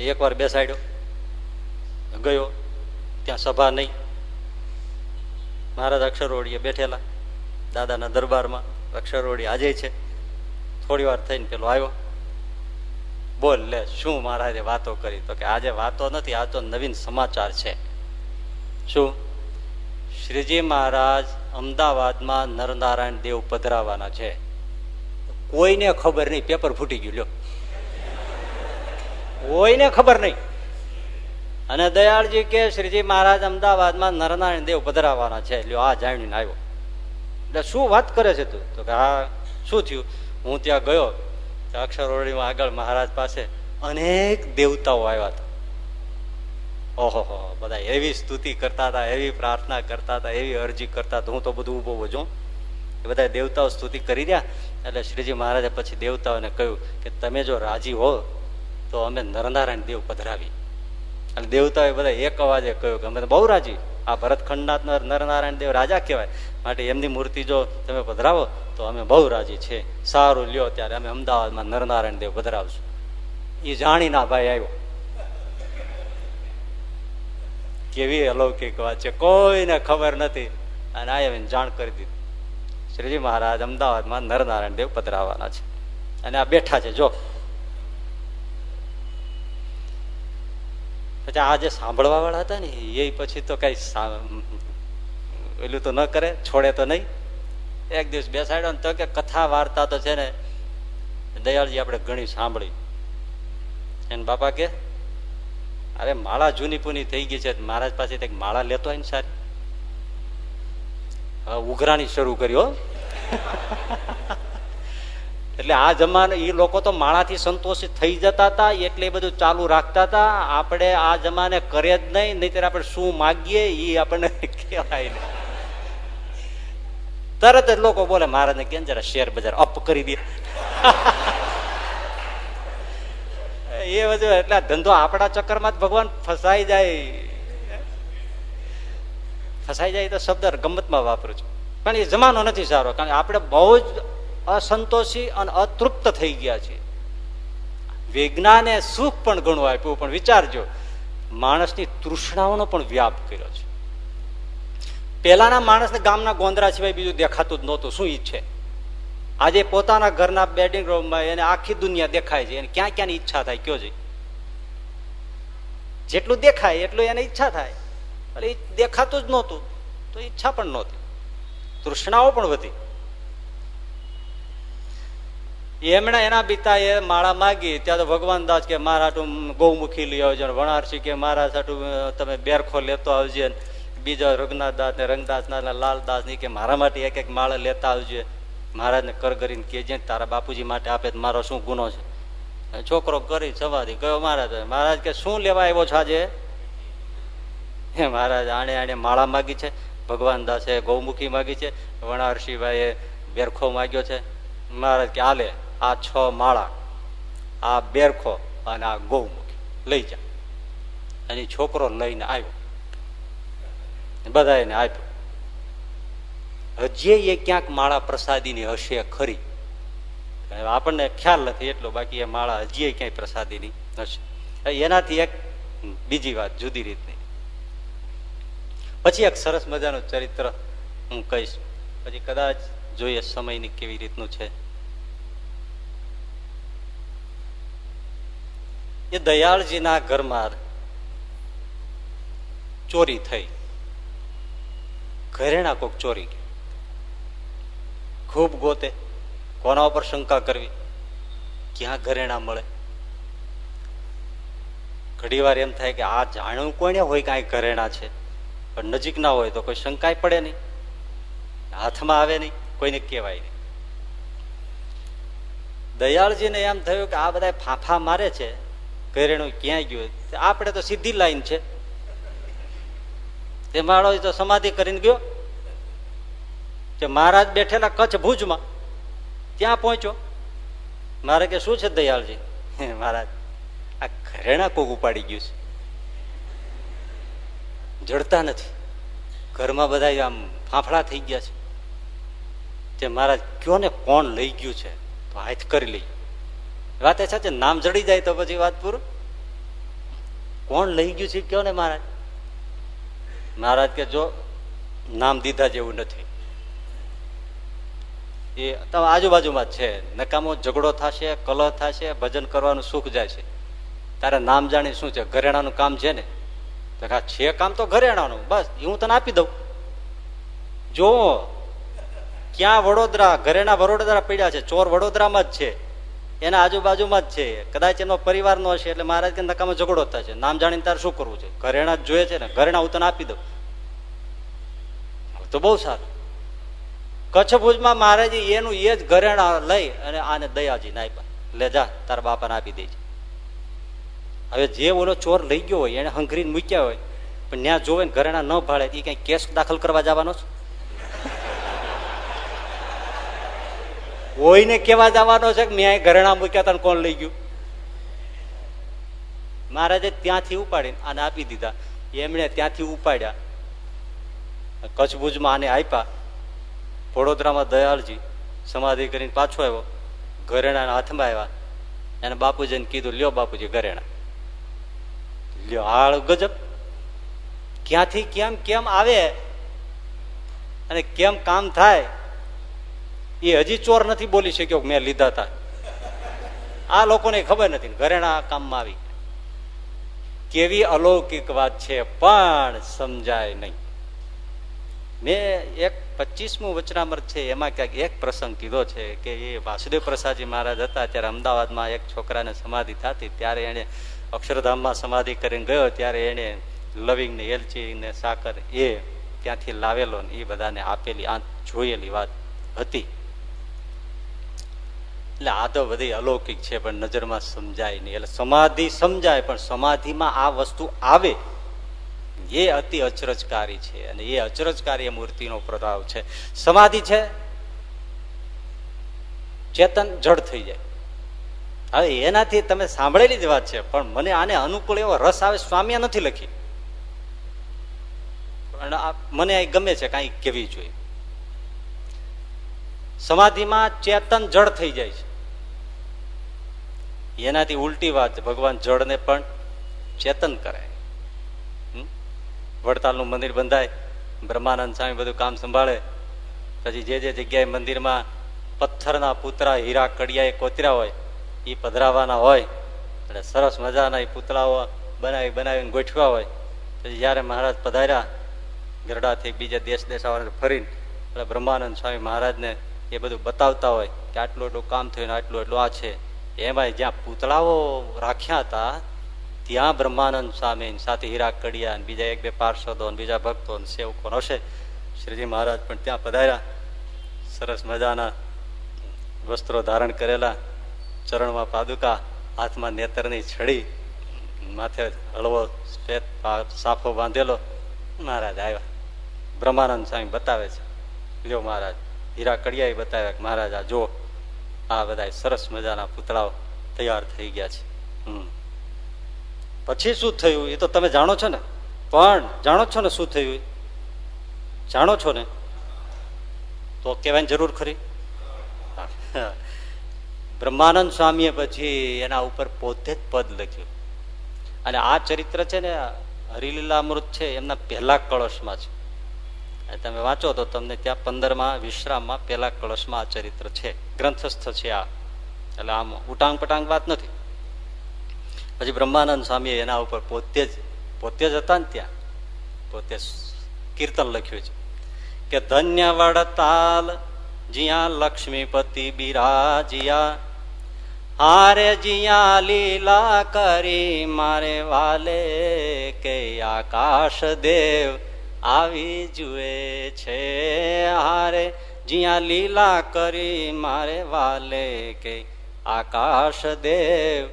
[SPEAKER 1] એક વાર બેસાડ્યો. ગયો. ત્યાં સભા નહીં. મહારાજ અક્ષરવડીએ બેઠેલા. દાદાના દરબારમાં અક્ષરવડી આજે છે. થોડી વાર થઈને પેલો આવ્યો. બોલ લે, શું મહારાજે વાતો કરી? તો કે આજે વાતો નથી, આ તો નવીન સમાચાર છે. શું? શ્રીજી મહારાજ અમદાવાદમાં નરનારાયણ દેવ પધરાવાના છે. કોઈને ખબર નહીં, પેપર ફૂટી ગયું, લ્યો. કોઈને ખબર નહીં. અને દયાળજી કે, શ્રીજી મહારાજ અમદાવાદમાં નરનારાયણ દેવ પધરાવાના છે. લ્યો, આ જાણીને આવ્યો. એટલે શું વાત કરે છે તું? તો કે, હા, શું થયું? હું ત્યાં ગયો. અક્ષરોડીમાં આગળ મહારાજ પાસે અનેક દેવતાઓ આવ્યા હતા. ઓહો બધા એવી સ્તુતિ કરતા હતા, એવી પ્રાર્થના કરતા હતા, એવી અરજી કરતા હતા. હું તો બધું ઊભો વજો એ બધા દેવતાઓ સ્તુતિ કરી રહ્યા. એટલે શ્રીજી મહારાજે પછી દેવતાઓને કહ્યું કે, તમે જો રાજી હો તો અમે નરનારાયણ દેવ પધરાવી. અને દેવતાએ બધા એક અવાજે કહ્યું કે અમે બહુ રાજી આ ભરતખંડના નરનારાયણ દેવ રાજા કહેવાય. માટે એમની મૂર્તિ જો તમે પધરાવો, તો અમે બહુ રાજી છે. સારું લ્યો ત્યારે અમે અમદાવાદમાં નરનારાયણ દેવ પધરાવશું. એ જાણીના ભાઈ આવ્યો. કેવી અલૌકિક વાત છે. કોઈને ખબર નથી. અને આવીને જાણ કરી દીધી. શ્રીજી મહારાજ અમદાવાદમાં નરનારાયણ દેવ પધરાવાના છે. અને આ બેઠા છે. જો પછી આ જે સાંભળવા વાળા હતા ને, એ પછી તો કઈ પેલું તો ન કરે, છોડે તો નહીં. એક દિવસ બેસાડ્યો ને તો કે કથા વાર્તા તો છે ને, દયાળજી આપણે ઘણી સાંભળી. એને બાપા કે, અરે માળા જૂની પૂની થઈ ગઈ છે મહારાજ પાસે માળા લેતો હોય ને સારી. ઉઘરાણી શરૂ કર્યો એટલે આ જમાના એ લોકો તો માળાથી સંતોષિત થઈ જતા હતા, એટલે બધું ચાલુ રાખતા હતા. આપણે આ જમાને કરે જ નહીં નહીં આપણે શું માગીએ એ આપણને <laughs> કહેવાય નહીં. તરત જ લોકો બોલે, મહારાજને કેમ જરા શેર બજાર અપ કરી દે. <laughs> એ બધું, એટલે ધંધો આપણા ચક્કરમાં જ ભગવાન ફસાઈ જાય. ફસાઈ જાય તો શબ્દ ગમતમાં વાપરું છું. પણ એ જમાનો નથી સારો, કારણ કે આપણે બહુ જ અસંતોષી અને અતૃપ્ત થઈ ગયા છે. વિજ્ઞાને સુખ પણ ઘણું આપ્યું, પણ વિચારજો, માણસની તૃષ્ણાઓનો પણ વ્યાપ કર્યો છે. પેલાના માણસને ગામના ગોંદરા સિવાય બીજું દેખાતું જ નહોતું, શું ઈચ્છે? આજે પોતાના ઘરના બેડિંગ રૂમમાં એને આખી દુનિયા દેખાય છે, એને ક્યાં ક્યાંની ઈચ્છા થાય, કયો છે? જેટલું દેખાય, એટલું એને ઈચ્છા થાય. એટલે દેખાતું જ નહોતું, તો ઈચ્છા પણ નહોતી. તૃષ્ણાઓ પણ વધી. એમણે એના પિતા એ માળા માગી, ત્યાં તો ભગવાન દાસ કે, મારા હાટું ગૌમુખી લઈ આવજો વણારસી કે, મારા હાટું તમે બેરખો લેતો આવજે બીજા રઘુનાથ દાસ ને રંગદાસ ના લાલદાસની કે, મારા માટે એક એક માળા લેતા આવજે. મહારાજને કર કરીને કેજે તારા બાપુજી માટે આપે મારો શું ગુનો છે? છોકરો કરી સવારી, ગયો મહારાજ. મહારાજ કે, શું લેવા આવ્યો છે આજે? હે મહારાજ, આણે આણે માળા માગી છે. ભગવાન દાસે ગૌમુખી માગી છે. વણારસિંહભાઈએ બેરખો માગ્યો છે. મહારાજ કે આલે આ છ માળા, આ બેરખો અને આ ગૌમુખી. લઈ જા. અને છોકરો લઈને આવ્યો. બધા એને આપ્યો. હજી એ ક્યાંક માળા પ્રસાદીની હશે ખરી. આપણને ખ્યાલ નથી એટલો, બાકી એ માળા હજી ક્યાંય પ્રસાદીની હશે. એનાથી એક બીજી વાત જુદી રીતની. પછી એક સરસ મજાનું ચરિત્ર હું કહીશ. પછી કદાચ જોઈએ સમયની કેવી રીતનું છે. એ દયાળજીના ઘરમાં ચોરી થઈ. ઘરેણા કોક ચોરી ખૂબ ગોતે. કોના ઉપર શંકા કરવી? ક્યાં ઘરેણા મળે? ઘડી વાર એમ થાય કે આ જાણવું કોને હોય કાંઈ ઘરેણા છે, પણ નજીક ના હોય તો કોઈ શંકાય પડે નહીં. હાથમાં આવે નહીં, કોઈને કહેવાય નહીં. દયાળજીને એમ થયું કે આ બધા ફાંફા મારે છે ઘરેણું ક્યાં ગયું આપણે તો સીધી લાઈન છે. તે માળો તો સમાધિ કરીને ગયો. કે મહારાજ બેઠેલા કચ્છ ભુજમાં. ત્યાં પહોંચ્યો. મારે કે, શું છે દયાળજી? મહારાજ, આ ઘરેણા કોક ઉપાડી ગયું છે. જડતા નથી. ઘરમાં બધા આમ ફાંફડા થઈ ગયા છે. તે મહારાજ કયો ને કોણ લઈ ગયું છે? તો હાથ કરી લઈ. વાત એ સાચે નામ જડી જાય તો પછી વાત પૂરું? કોણ લઈ ગયું છે કયો ને મહારાજ? મહારાજ કે જો, નામ દીધા જેવું નથી. એ તમે આજુબાજુમાં જ છે. નકામો ઝઘડો થશે, કલહ થશે, ભજન કરવાનું સુખ જાય છે. તારે નામ જાણી શું છે? ઘરેણાનું કામ છે ને? તો છે કામ તો ઘરેણાનું. બસ હું તને આપી દઉં. જો, ક્યાં વડોદરા, ઘરેણા વડોદરા પડ્યા છે, ચોર વડોદરામાં જ છે. એના આજુબાજુમાં જ છે. કદાચ એનો પરિવારનો હશે એટલે મહારાજ કે નકામાં ઝઘડો થશે. નામ જાણીને તારે શું કરવું છે? ઘરેણા જ જોઈએ છે ને. ઘરેણા હું તને આપી દઉં. તો બહુ સારું. કચ્છ ભુજમાં મહારાજે એનું એ જ ઘરેણા લઈ અને આને દયાજી આપ્યા. લે જા, તારા બાપાને આપી દેજે. હવે જે ઓલો ચોર લઈ ગયો હોય, એને હંઘરીને મૂક્યા હોય, પણ ત્યાં જોવે ને ઘરેણા ન ભાડે એ કઈ કેસ દાખલ કરવા જવાનો છે? કોઈને કેવા જવાનો છે કે મેં ઘરેણા મૂક્યા હતા કોણ લઈ ગયું? મહારાજે ત્યાંથી ઉપાડીને આને આપી દીધા. એમણે ત્યાંથી ઉપાડ્યા. કચ્છ ભુજમાં આને આપ્યા. વડોદરામાં દયાળજી સમાધિ કરીને પાછો આવ્યો. ઘરેણા હાથમાં આવ્યા. એને બાપુજીને કીધું, લ્યો બાપુજી, ઘરેણા. લ્યો હાળ ગજબ. ક્યાંથી, કેમ કેમ આવે? અને કેમ કામ થાય? એ હજી ચોર નથી બોલી શક્યો મેં લીધા હતા આ લોકોને ખબર નથી. ઘરેણા કામમાં આવી કેવી અલૌકિક વાત છે, પણ સમજાય નહીં. મેં એક પચીસમું વચનામૃત છે, એમાં ક્યાંક એક પ્રસંગ કીધો છે કે એ વાસુદેવ પ્રસાદજી મહારાજ હતા, ત્યારે અમદાવાદમાં એક છોકરાને સમાધિ થતી, ત્યારે એને અક્ષરધામમાં સમાધિ કરીને ગયો, ત્યારે એને લવિંગ ને એલચી ને સાકર એ ત્યાંથી લાવેલો ને એ બધાને આપેલી, આ જોયેલી વાત હતી. એટલે આ તો બધી અલૌકિક છે, પણ નજરમાં સમજાય નહીં. એટલે સમાધિ સમજાય, પણ સમાધિમાં આ વસ્તુ આવે. એ અતિ અચરજકારી છે અને એ અચરજકારી મૂર્તિનો પ્રભાવ છે. સમાધિ છે? ચેતન જડ થઈ જાય. હવે એનાથી તમે સાંભળેલી જ વાત છે, પણ મને આને અનુકૂળ એવો રસ આવે સ્વામીએ નથી લખી. મને ગમે છે, કઈ કેવી જોઈએ. સમાધિમાં ચેતન જડ થઈ જાય છે. એનાથી ઉલટી વાત, ભગવાન જળને પણ ચેતન કરે. વડતાલનું મંદિર બંધાય, બ્રહ્માનંદ સ્વામી બધું કામ સંભાળે. પછી જે જે જગ્યાએ મંદિરમાં પથ્થરના પુતળા હીરા કડિયા કોતર્યા હોય એ પધરાવાના હોય, એટલે સરસ મજાના એ પૂતળાઓ બનાવી બનાવીને ગોઠવા હોય. પછી જ્યારે મહારાજ પધાર્યા, ગરડાથી બીજા દેશ દેશાવાળાને ફરીને, એટલે બ્રહ્માનંદ સ્વામી મહારાજને એ બધું બતાવતા હોય કે આટલું એટલું કામ થયું ને આટલું એટલું આ છે. એમાં જ્યાં પૂતળાઓ રાખ્યા હતા, ત્યાં બ્રહ્માનંદ સ્વામી સાથે હીરા કડિયા બીજા એક બે પાર્ષદો બીજા ભક્તો સેવકો હશે. શ્રીજી મહારાજ પણ ત્યાં પધાર્યા. સરસ મજાના વસ્ત્રો ધારણ કરેલા. ચરણમાં પાદુકા, હાથમાં નેતરની છડી, માથે હળવો શ્વેત સાફો બાંધેલો. મહારાજ આવ્યા. બ્રહ્માનંદ સ્વામી બતાવે છે. જો મહારાજ, હીરા કડિયા બતાવ્યા મહારાજ આ જો આ બધા સરસ મજાના પુતળાઓ તૈયાર થઈ ગયા છે. પછી શું થયું? એ તો તમે જાણો છો ને? પણ જાણો છો ને શું થયું? જાણો છો ને? તો કહેવાની જરૂર ખરી? બ્રહ્માનંદ સ્વામીએ પછી એના ઉપર પોતે જ પદ લખ્યું. અને આ ચરિત્ર છે ને હરિલીલામૃત છે, એમના પહેલા કળશમાં છે. તમે વાંચો તો તમને ત્યાં પંદરમાં વિશ્રામમાં પહેલા કળશમાં આ ચરિત્ર છે. ગ્રંથસ્થ છે આ. એટલે આમ ઉટાંગ પટાંગ વાત નથી. પછી બ્રહ્માનંદ સ્વામી એના ઉપર પોતે જ પોતે જ હતા ને ત્યાં. પોતે કીર્તન લખ્યું છે. કે ધન્ય વડતાલ જ્યાં લક્ષ્મીપતિ બિરાજિયા. હારે જીયા લીલા કરી મારે વાલે કે આકાશ દેવ. આવી જુએ છે હારે, જ્યાં લીલા કરી મારે વાલે કે આકાશ દેવ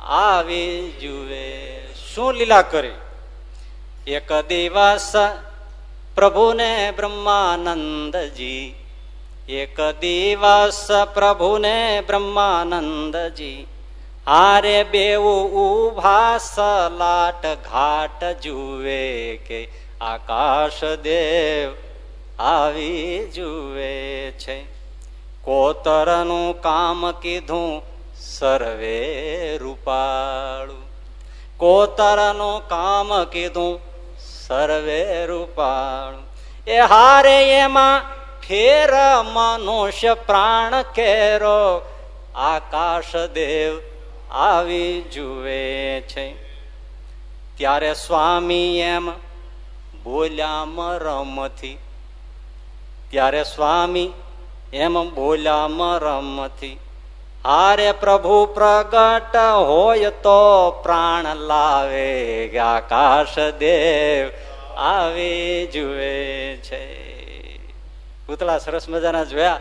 [SPEAKER 1] આવી જુએ. શું લીલા કરી? એક દિવસ પ્રભુને બ્રહ્માનંદજી, એક દિવસ પ્રભુને બ્રહ્માનંદજી, હારે બેવું ઊભા સલાટ ઘાટ જુએ કે આકાશ દેવ આવી જુએ છે. કોતરનું કામ કીધું સર્વે રૂપાળું. કોતરનું કામ કીધું સર્વે રૂપાળું. એ હારે એમાં ફેર મનુષ્ય પ્રાણ કેરો. આકાશ દેવ આવી જુએ છે. ત્યારે સ્વામી એમ બોલ્યા મરમથી. ત્યારે સ્વામી એમ બોલ્યા મરમથી, હારે પ્રભુ પ્રગટ હોય તો પ્રાણ લાવે આકાશ દેવ આવી જુએ છે. પૂતળા સરસ મજાના જોયા.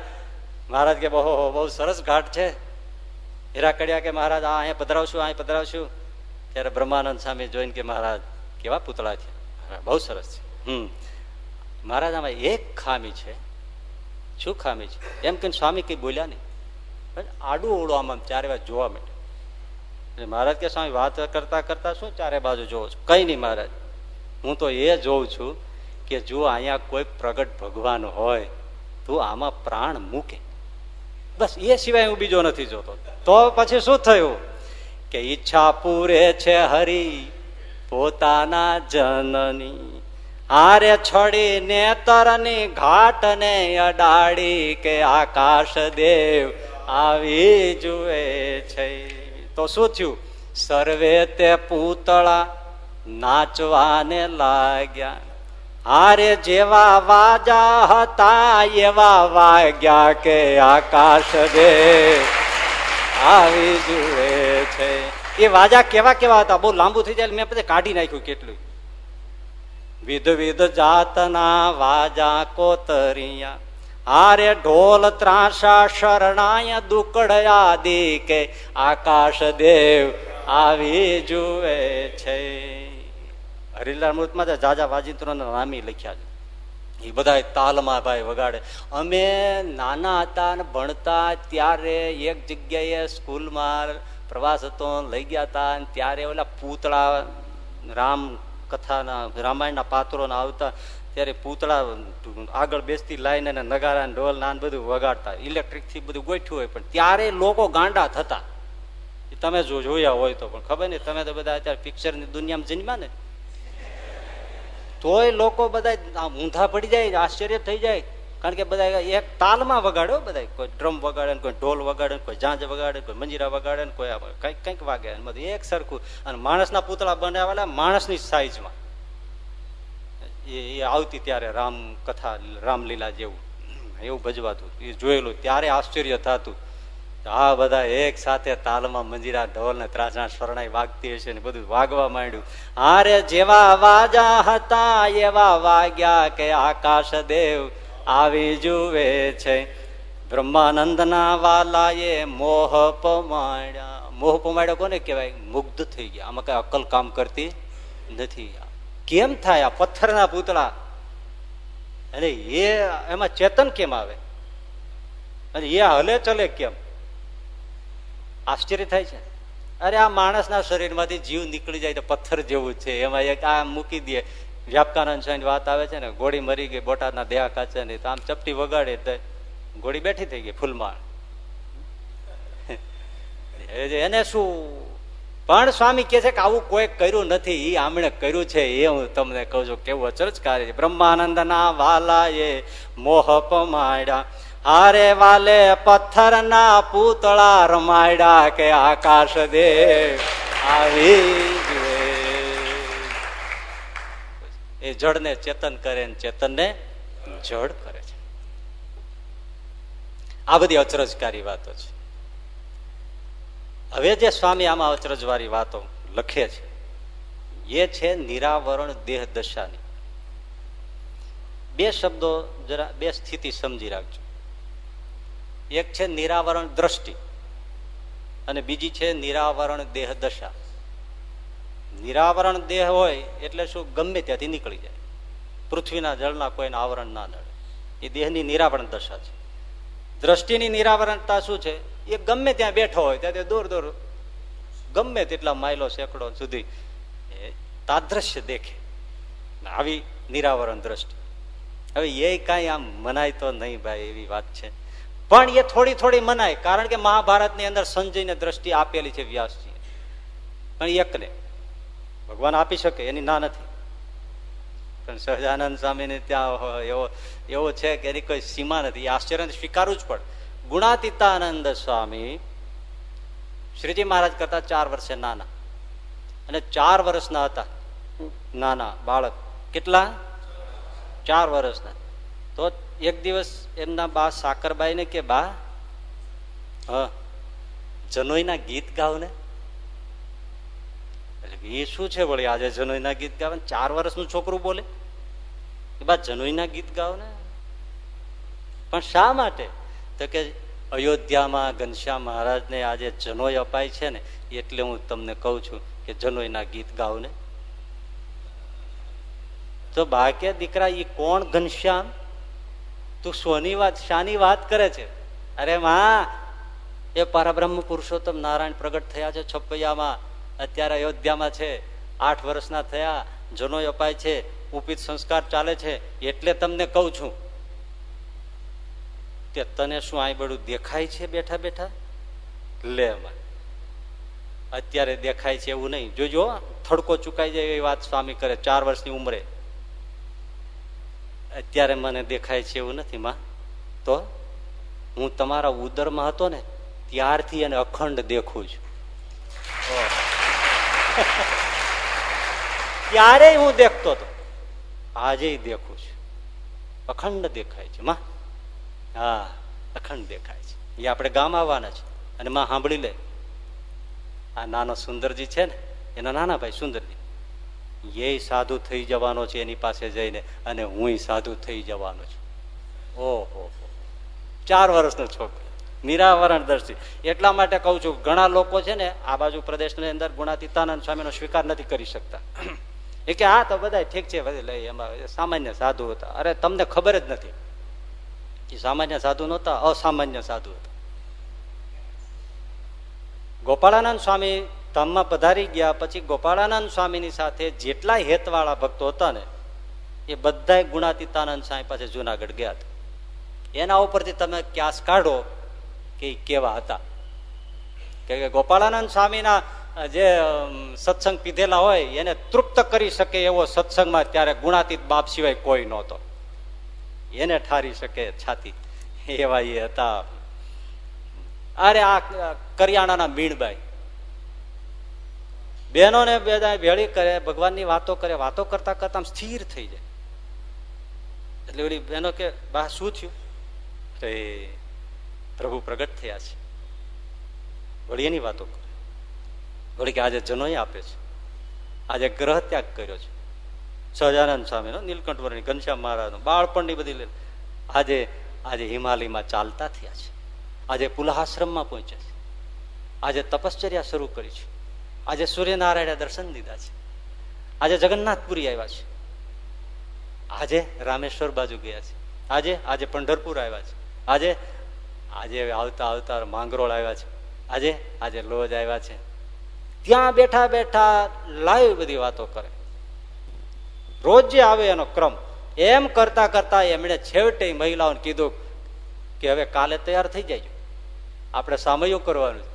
[SPEAKER 1] મહારાજ કે બહુ બહુ સરસ ઘાટ છે. હીરા કડ્યા કે, મહારાજ, આ અહીંયા પધરાવશું અહીંયા પધરાવશું. ત્યારે બ્રહ્માનંદ સ્વામી જોઈને કે, મહારાજ, કેવા પૂતળા છે. બહુ સરસ છે. હમ. મહારાજ એક ખામી છે. શું ખામી છે? એમ કે સ્વામી કઈ બોલ્યા નહીં. આડું ઓળું ચારે બાજુ જોવા માંડે મહારાજ કે, સ્વામી, વાત કરતા કરતા શું ચારે બાજુ જોવો છો? કઈ નહીં મહારાજ. હું તો એ જોઉં છું કે જો અહીંયા કોઈ પ્રગટ ભગવાન હોય, તો આમાં પ્રાણ મૂકે. બસ, એ સિવાય હું બીજો નથી જોતો. તો પછી શું થયું? કે ઈચ્છા પૂરે છે હરી પોતાના જનની હારે છોડીને નેતરની ઘાટ ને અડાડી કે આકાશ દેવ આવી જુએ છે. તો શું થયું? સર્વે તે પૂતળા નાચવાને લાગ્યા. હારે જેવા વાજા હતા, એવા વાગ્યા કે આકાશ દેવ આવી જુએ છે. એ વાજા કેવા કેવા હતા? બહુ લાંબુ થઈ જાય મેં પછી કાઢી નાખ્યું કેટલું વિધ વિધ જાતના વાજા કોતરિયા. હારે ઢોલ ત્રાસા શરણાય દુકડયા દી કે આકાશ દેવ આવી જુએ છે. હરિલામૃતમાં જાજા વાજિંત્રો નામી લખ્યા છે. એ બધા તાલમાં ભાઈ વગાડે. અમે નાના હતા ને ભણતા ત્યારે એક જગ્યાએ સ્કૂલમાં પ્રવાસ હતો, લઈ ગયા હતા ત્યારે ઓલા પૂતળા, રામ કથાના, રામાયણના પાત્રોના આવતા, ત્યારે પૂતળા આગળ બેસતી લાઈને અને નગારા ઢોલ નાન બધું વગાડતા ઇલેક્ટ્રિકથી બધું ગોઠ્યું હોય, પણ ત્યારે લોકો ગાંડા થતા. તમે જો જોયા હોય તો પણ ખબર નહીં, તમે તો બધા અત્યારે પિક્ચરની દુનિયામાં જન્મ્યા ને? તોય લોકો બધા ઊંધા પડી જાય, આશ્ચર્ય થઈ જાય. કારણ કે બધા એક તાલમાં વગાડ્યો બધા કોઈ ડ્રમ વગાડે કોઈ ઢોલ વગાડે કોઈ જાંજ વગાડે કોઈ મંજીરા વગાડે કોઈ કંઈક કંઈક વાગે. બધું એક સરખું. અને માણસના પૂતળા બનાવેલા માણસની સાઈઝમાં એ આવતી ત્યારે રામ કથા, રામલીલા જેવું. એવું ભજવાતું. એ જોયેલું ત્યારે આશ્ચર્ય થતું. આ બધા એક સાથે તાલમાં મંજીરા, ઢોલ ને ત્રાસના શરણાઈ વાગતી હશે ને બધું વાગવા માંડ્યું. આરે જેવા વાજા હતા, એવા વાગ્યા કે આકાશ દેવ આવી જુએ છે. બ્રહ્માનંદ ના વાલાએ મોહ પમાડ્યા. મોહ પમાડ્યો કોને કેવાય મુગ્ધ થઈ ગયા. આમાં કઈ અકલ કામ કરતી નથી. કેમ થાય? આ પથ્થરના પૂતળા. અને એ એમાં ચેતન કેમ આવે? અને એ હલે ચલે કેમ? આશ્ચર્ય થાય છે. અરે આ માણસના શરીરમાંથી જીવ નીકળી જાય તો પથ્થર જેવું છે. એમાં એક આ મૂકી દે. વ્યાપકાનંદ સ્વામી વાત આવે છે ને, ગોળી મરી ગઈ, બોટાદના દેહા કાચે ને આમ ચપટી વગાડે ગોળી બેઠી થઈ ગઈ ફૂલમાં. એને શું? પણ સ્વામી કે છે કે આવું કોઈ કર્યું નથી એ આમણે કર્યું છે, એ હું તમને કહું છું, કેવું અચરજકારી છે. બ્રહ્માનંદ ના વાલા એ મોહ હારે વાલે પથ્થર ના પૂતળા રમાડ્યા કે આકાશ દે આવી એ જળને ચેતન કરે ને ચેતનને જળ કરે છે. આ બધી અચરજકારી વાતો છે. હવે જે સ્વામી આમાં અચરજવારી વાતો લખે છે, એ છે નિરાવરણ દેહ દશાની બે શબ્દો જરા બે સ્થિતિ સમજી રાખજો. એક છે નિરાવરણ દ્રષ્ટિ અને બીજી છે નિરાવરણ દેહ દશા નિરાવરણ દેહ હોય એટલે શું ગમે ત્યાંથી નીકળી જાય. પૃથ્વીના જળના કોઈને આવરણ ના નડે. એ દેહની નિરાવરણ દશા છે. દ્રષ્ટિની નિરાવરણતા શું છે? એ ગમે ત્યાં બેઠો હોય ત્યાં દૂર દૂર ગમે તેટલા માઇલો સેંકડો સુધી તાદ્રશ્ય દેખે. આવી નિરાવરણ દ્રષ્ટિ. હવે એ કાંઈ આમ મનાય તો નહીં ભાઈ એવી વાત છે. પણ એ થોડી થોડી મનાય. કારણ કે મહાભારતની અંદર સંજયને દ્રષ્ટિ આપેલી છે વ્યાસજી પણ એકને ભગવાન આપી શકે, એની ના નથી. પણ સહજાનંદ સ્વામીને ત્યાં એવો એવો છે કે એની કોઈ સીમા નથી. આશ્ચર્ય સ્વીકારવું જ પડે. ગુણાતીતાનંદ સ્વામી શ્રીજી મહારાજ કરતા ચાર વર્ષે નાના. અને ચાર વર્ષના હતા. નાના બાળક. કેટલા? ચાર વર્ષના. તો એક દિવસ એમના બા સાકરબાઈ ને કે, બા, હ, જનોઈના ગીત ગાવ ને એ શું છે વળી? આજે જનોઈના ગીત ગાવે ચાર વર્ષનું છોકરું બોલે. એ બા જનોઈના ગીત ગાવ ને પણ શા માટે? તો કે અયોધ્યામાં ઘનશ્યામ મહારાજને આજે જનોઈ અપાય છે ને, એટલે હું તમને કહું છું કે જનોઈના ગીત ગાવ ને તો બાકી દીકરા એ કોણ ઘનશ્યામ? તું સોની વાત, શાની વાત કરે છે? અરે માં એ પરબ્રહ્મ પુરુષોત્તમ નારાયણ પ્રગટ થયા છે છપૈયામાં અત્યારે અયોધ્યામાં છે. આઠ વર્ષના થયા, જનો અપાય છે, ઉપિત સંસ્કાર ચાલે છે, એટલે તમને કઉ છું કે તને શું આ બધું દેખાય છે બેઠા બેઠા? લે અત્યારે દેખાય છે એવું નહીં. જોજો, થડકો ચુકાઈ જાય એવી વાત સ્વામી કરે, ચાર વર્ષની ઉંમરે. અત્યારે મને દેખાય છે એવું નથી, માં. તો હું તમારા ઉદરમાં હતો ને, ત્યારથી એને અખંડ દેખું છું. <laughs> ત્યારે હું દેખતો હતો. આજે દેખું છું. અખંડ દેખાય છે, માં. હા, અખંડ દેખાય છે. એ આપણે ગામ આવવાના છે. અને માં સાંભળી લે. આ નાનો સુંદરજી છે ને, એના નાના ભાઈ સુંદરજી. એ સાધુ થઈ જવાનો છે એની પાસે જઈને અને હું સાધુ થઈ જવાનો છું. ઓહો, ચાર વર્ષનો છોકરો. નિરાવરણ દર્શી. એટલા માટે કહું છું, ઘણા લોકો છે ને આ બાજુ પ્રદેશની અંદર ગુણાતીતાનંદ સ્વામીનો સ્વીકાર નથી કરી શકતા. એ કે હા, તો બધા ઠીક છે સામાન્ય સાધુ હતા. અરે, તમને ખબર જ નથી. એ સામાન્ય સાધુ નહોતા, અસામાન્ય સાધુ હતા. ગોપાળાનંદ સ્વામી ધામમાં પધારી ગયા, પછી ગોપાળાનંદ સ્વામીની સાથે જેટલા હેતવાળા ભક્તો હતા ને, એ બધા ગુણાતીતાનંદ સ્વામી પાસે જુનાગઢ ગયા હતા. એના ઉપરથી તમે ક્યાસ કાઢો કે કેવા હતા. કે ગોપાળાનંદ સ્વામીના જે સત્સંગ પીધેલા હોય, એને તૃપ્ત કરી શકે એવો સત્સંગમાં ત્યારે ગુણાતીત બાપ સિવાય કોઈ નહોતો. એને ઠારી શકે છાતી. એવા એ હતા. અરે આ કરિયાણાના મીણબાઈ. બહેનોને બધા ભેળી કરે, ભગવાનની વાતો કરે, વાતો કરતા કરતા સ્થિર થઈ જાય. એટલે ઓલી બહેનો કે, બા, શું થયું? પ્રભુ પ્રગટ થયા છે. વળી એની વાતો કરે. વળી કે આજે જનોય આપે છે. આજે ગ્રહ ત્યાગ કર્યો છે. સહજાનંદ સ્વામીનો, નીલકંઠ વર્ણી, ઘનશ્યામ મહારાજનો, બાળપણની બધી આજે આજે હિમાલયમાં ચાલતા થયા છે. આજે પુલાશ્રમમાં પહોંચ્યા છે. આજે તપશ્ચર્યા શરૂ કરી છે. આજે સૂર્યનારાયણે દર્શન દીધા છે. આજે જગન્નાથપુરી આવ્યા છે. આજે રામેશ્વર બાજુ ગયા છે. આજે આજે પંઢરપુર આવ્યા છે. આજે આજે આવતા આવતા માંગરોળ આવ્યા છે. આજે? આજે લોજ આવ્યા છે. ત્યાં બેઠા બેઠા લાઈવ બધી વાતો કરે. રોજ જે આવે એનો ક્રમ. એમ કરતા કરતા એમણે છેવટે મહિલાઓને કીધું કે હવે કાલે તૈયાર થઈ જાય આપણે સામયું કરવાનું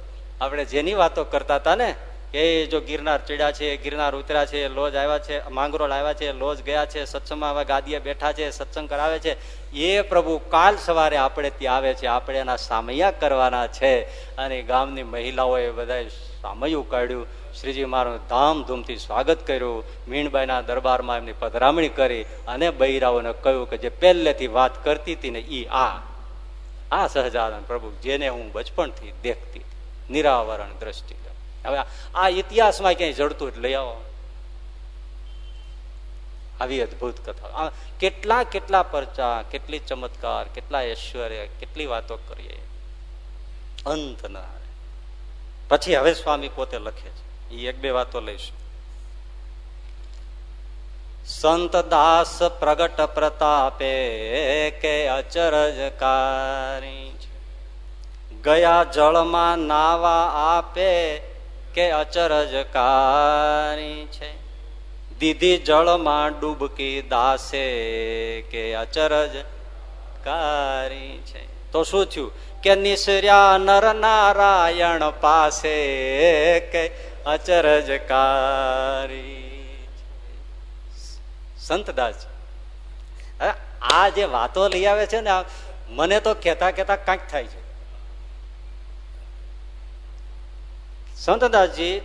[SPEAKER 1] આપણે જેની વાતો કરતા હતા ને કે જો ગિરનાર ચડ્યા છે, ગિરનાર ઉતર્યા છે, લોજ આવ્યા છે માંગરોળ આવ્યા છે, લોજ ગયા છે, સત્સંગમાં આવા ગાદીએ બેઠા છે, સત્સંગ કરાવે છે. એ પ્રભુ કાલ સવારે આપણે ત્યાં આવે છે, આપણે એના સામૈયા કરવાના છે. અને ગામની મહિલાઓએ બધાએ સામયું કાઢ્યું. શ્રીજી મારું ધામધૂમથી સ્વાગત કર્યું. મીણબાઈના દરબારમાં એમની પધરામણી કરી અને બૈરાઓને કહ્યું કે જે પહેલેથી વાત કરતી હતી ને એ આ. આ સહજાનંદ પ્રભુ, જેને હું બચપણથી દેખતી નિરાવરણ દ્રષ્ટિ હવે આ ઇતિહાસમાં ક્યાંય જડતું લઈ આવો. આવી અદભુત કથા. કેટલા કેટલા પરચા, કેટલી ચમત્કાર, કેટલા ઐશ્વર્ય, કેટલી વાતો કરીએ. અંત ના પછી હવે સ્વામી પોતે લખે છે. એ એક બે વાતો લઈશું. સંત દાસ પ્રગટ પ્રતાપે કે અચરજકારી ગયા જળમાં નાવા આપે કે અચરજકારી છે. દીધી જળમાં ડૂબકી દાસે કે અચરજ કારી છે. તો શું થયું? કે નિસર્યા નર નારાયણ પાસે કે અચરજકારી સંતદાસ આ જે વાતો લઈ આવે છે ને મને તો કેતા કેતા કાંઈક થાય છે. સંતદાસજી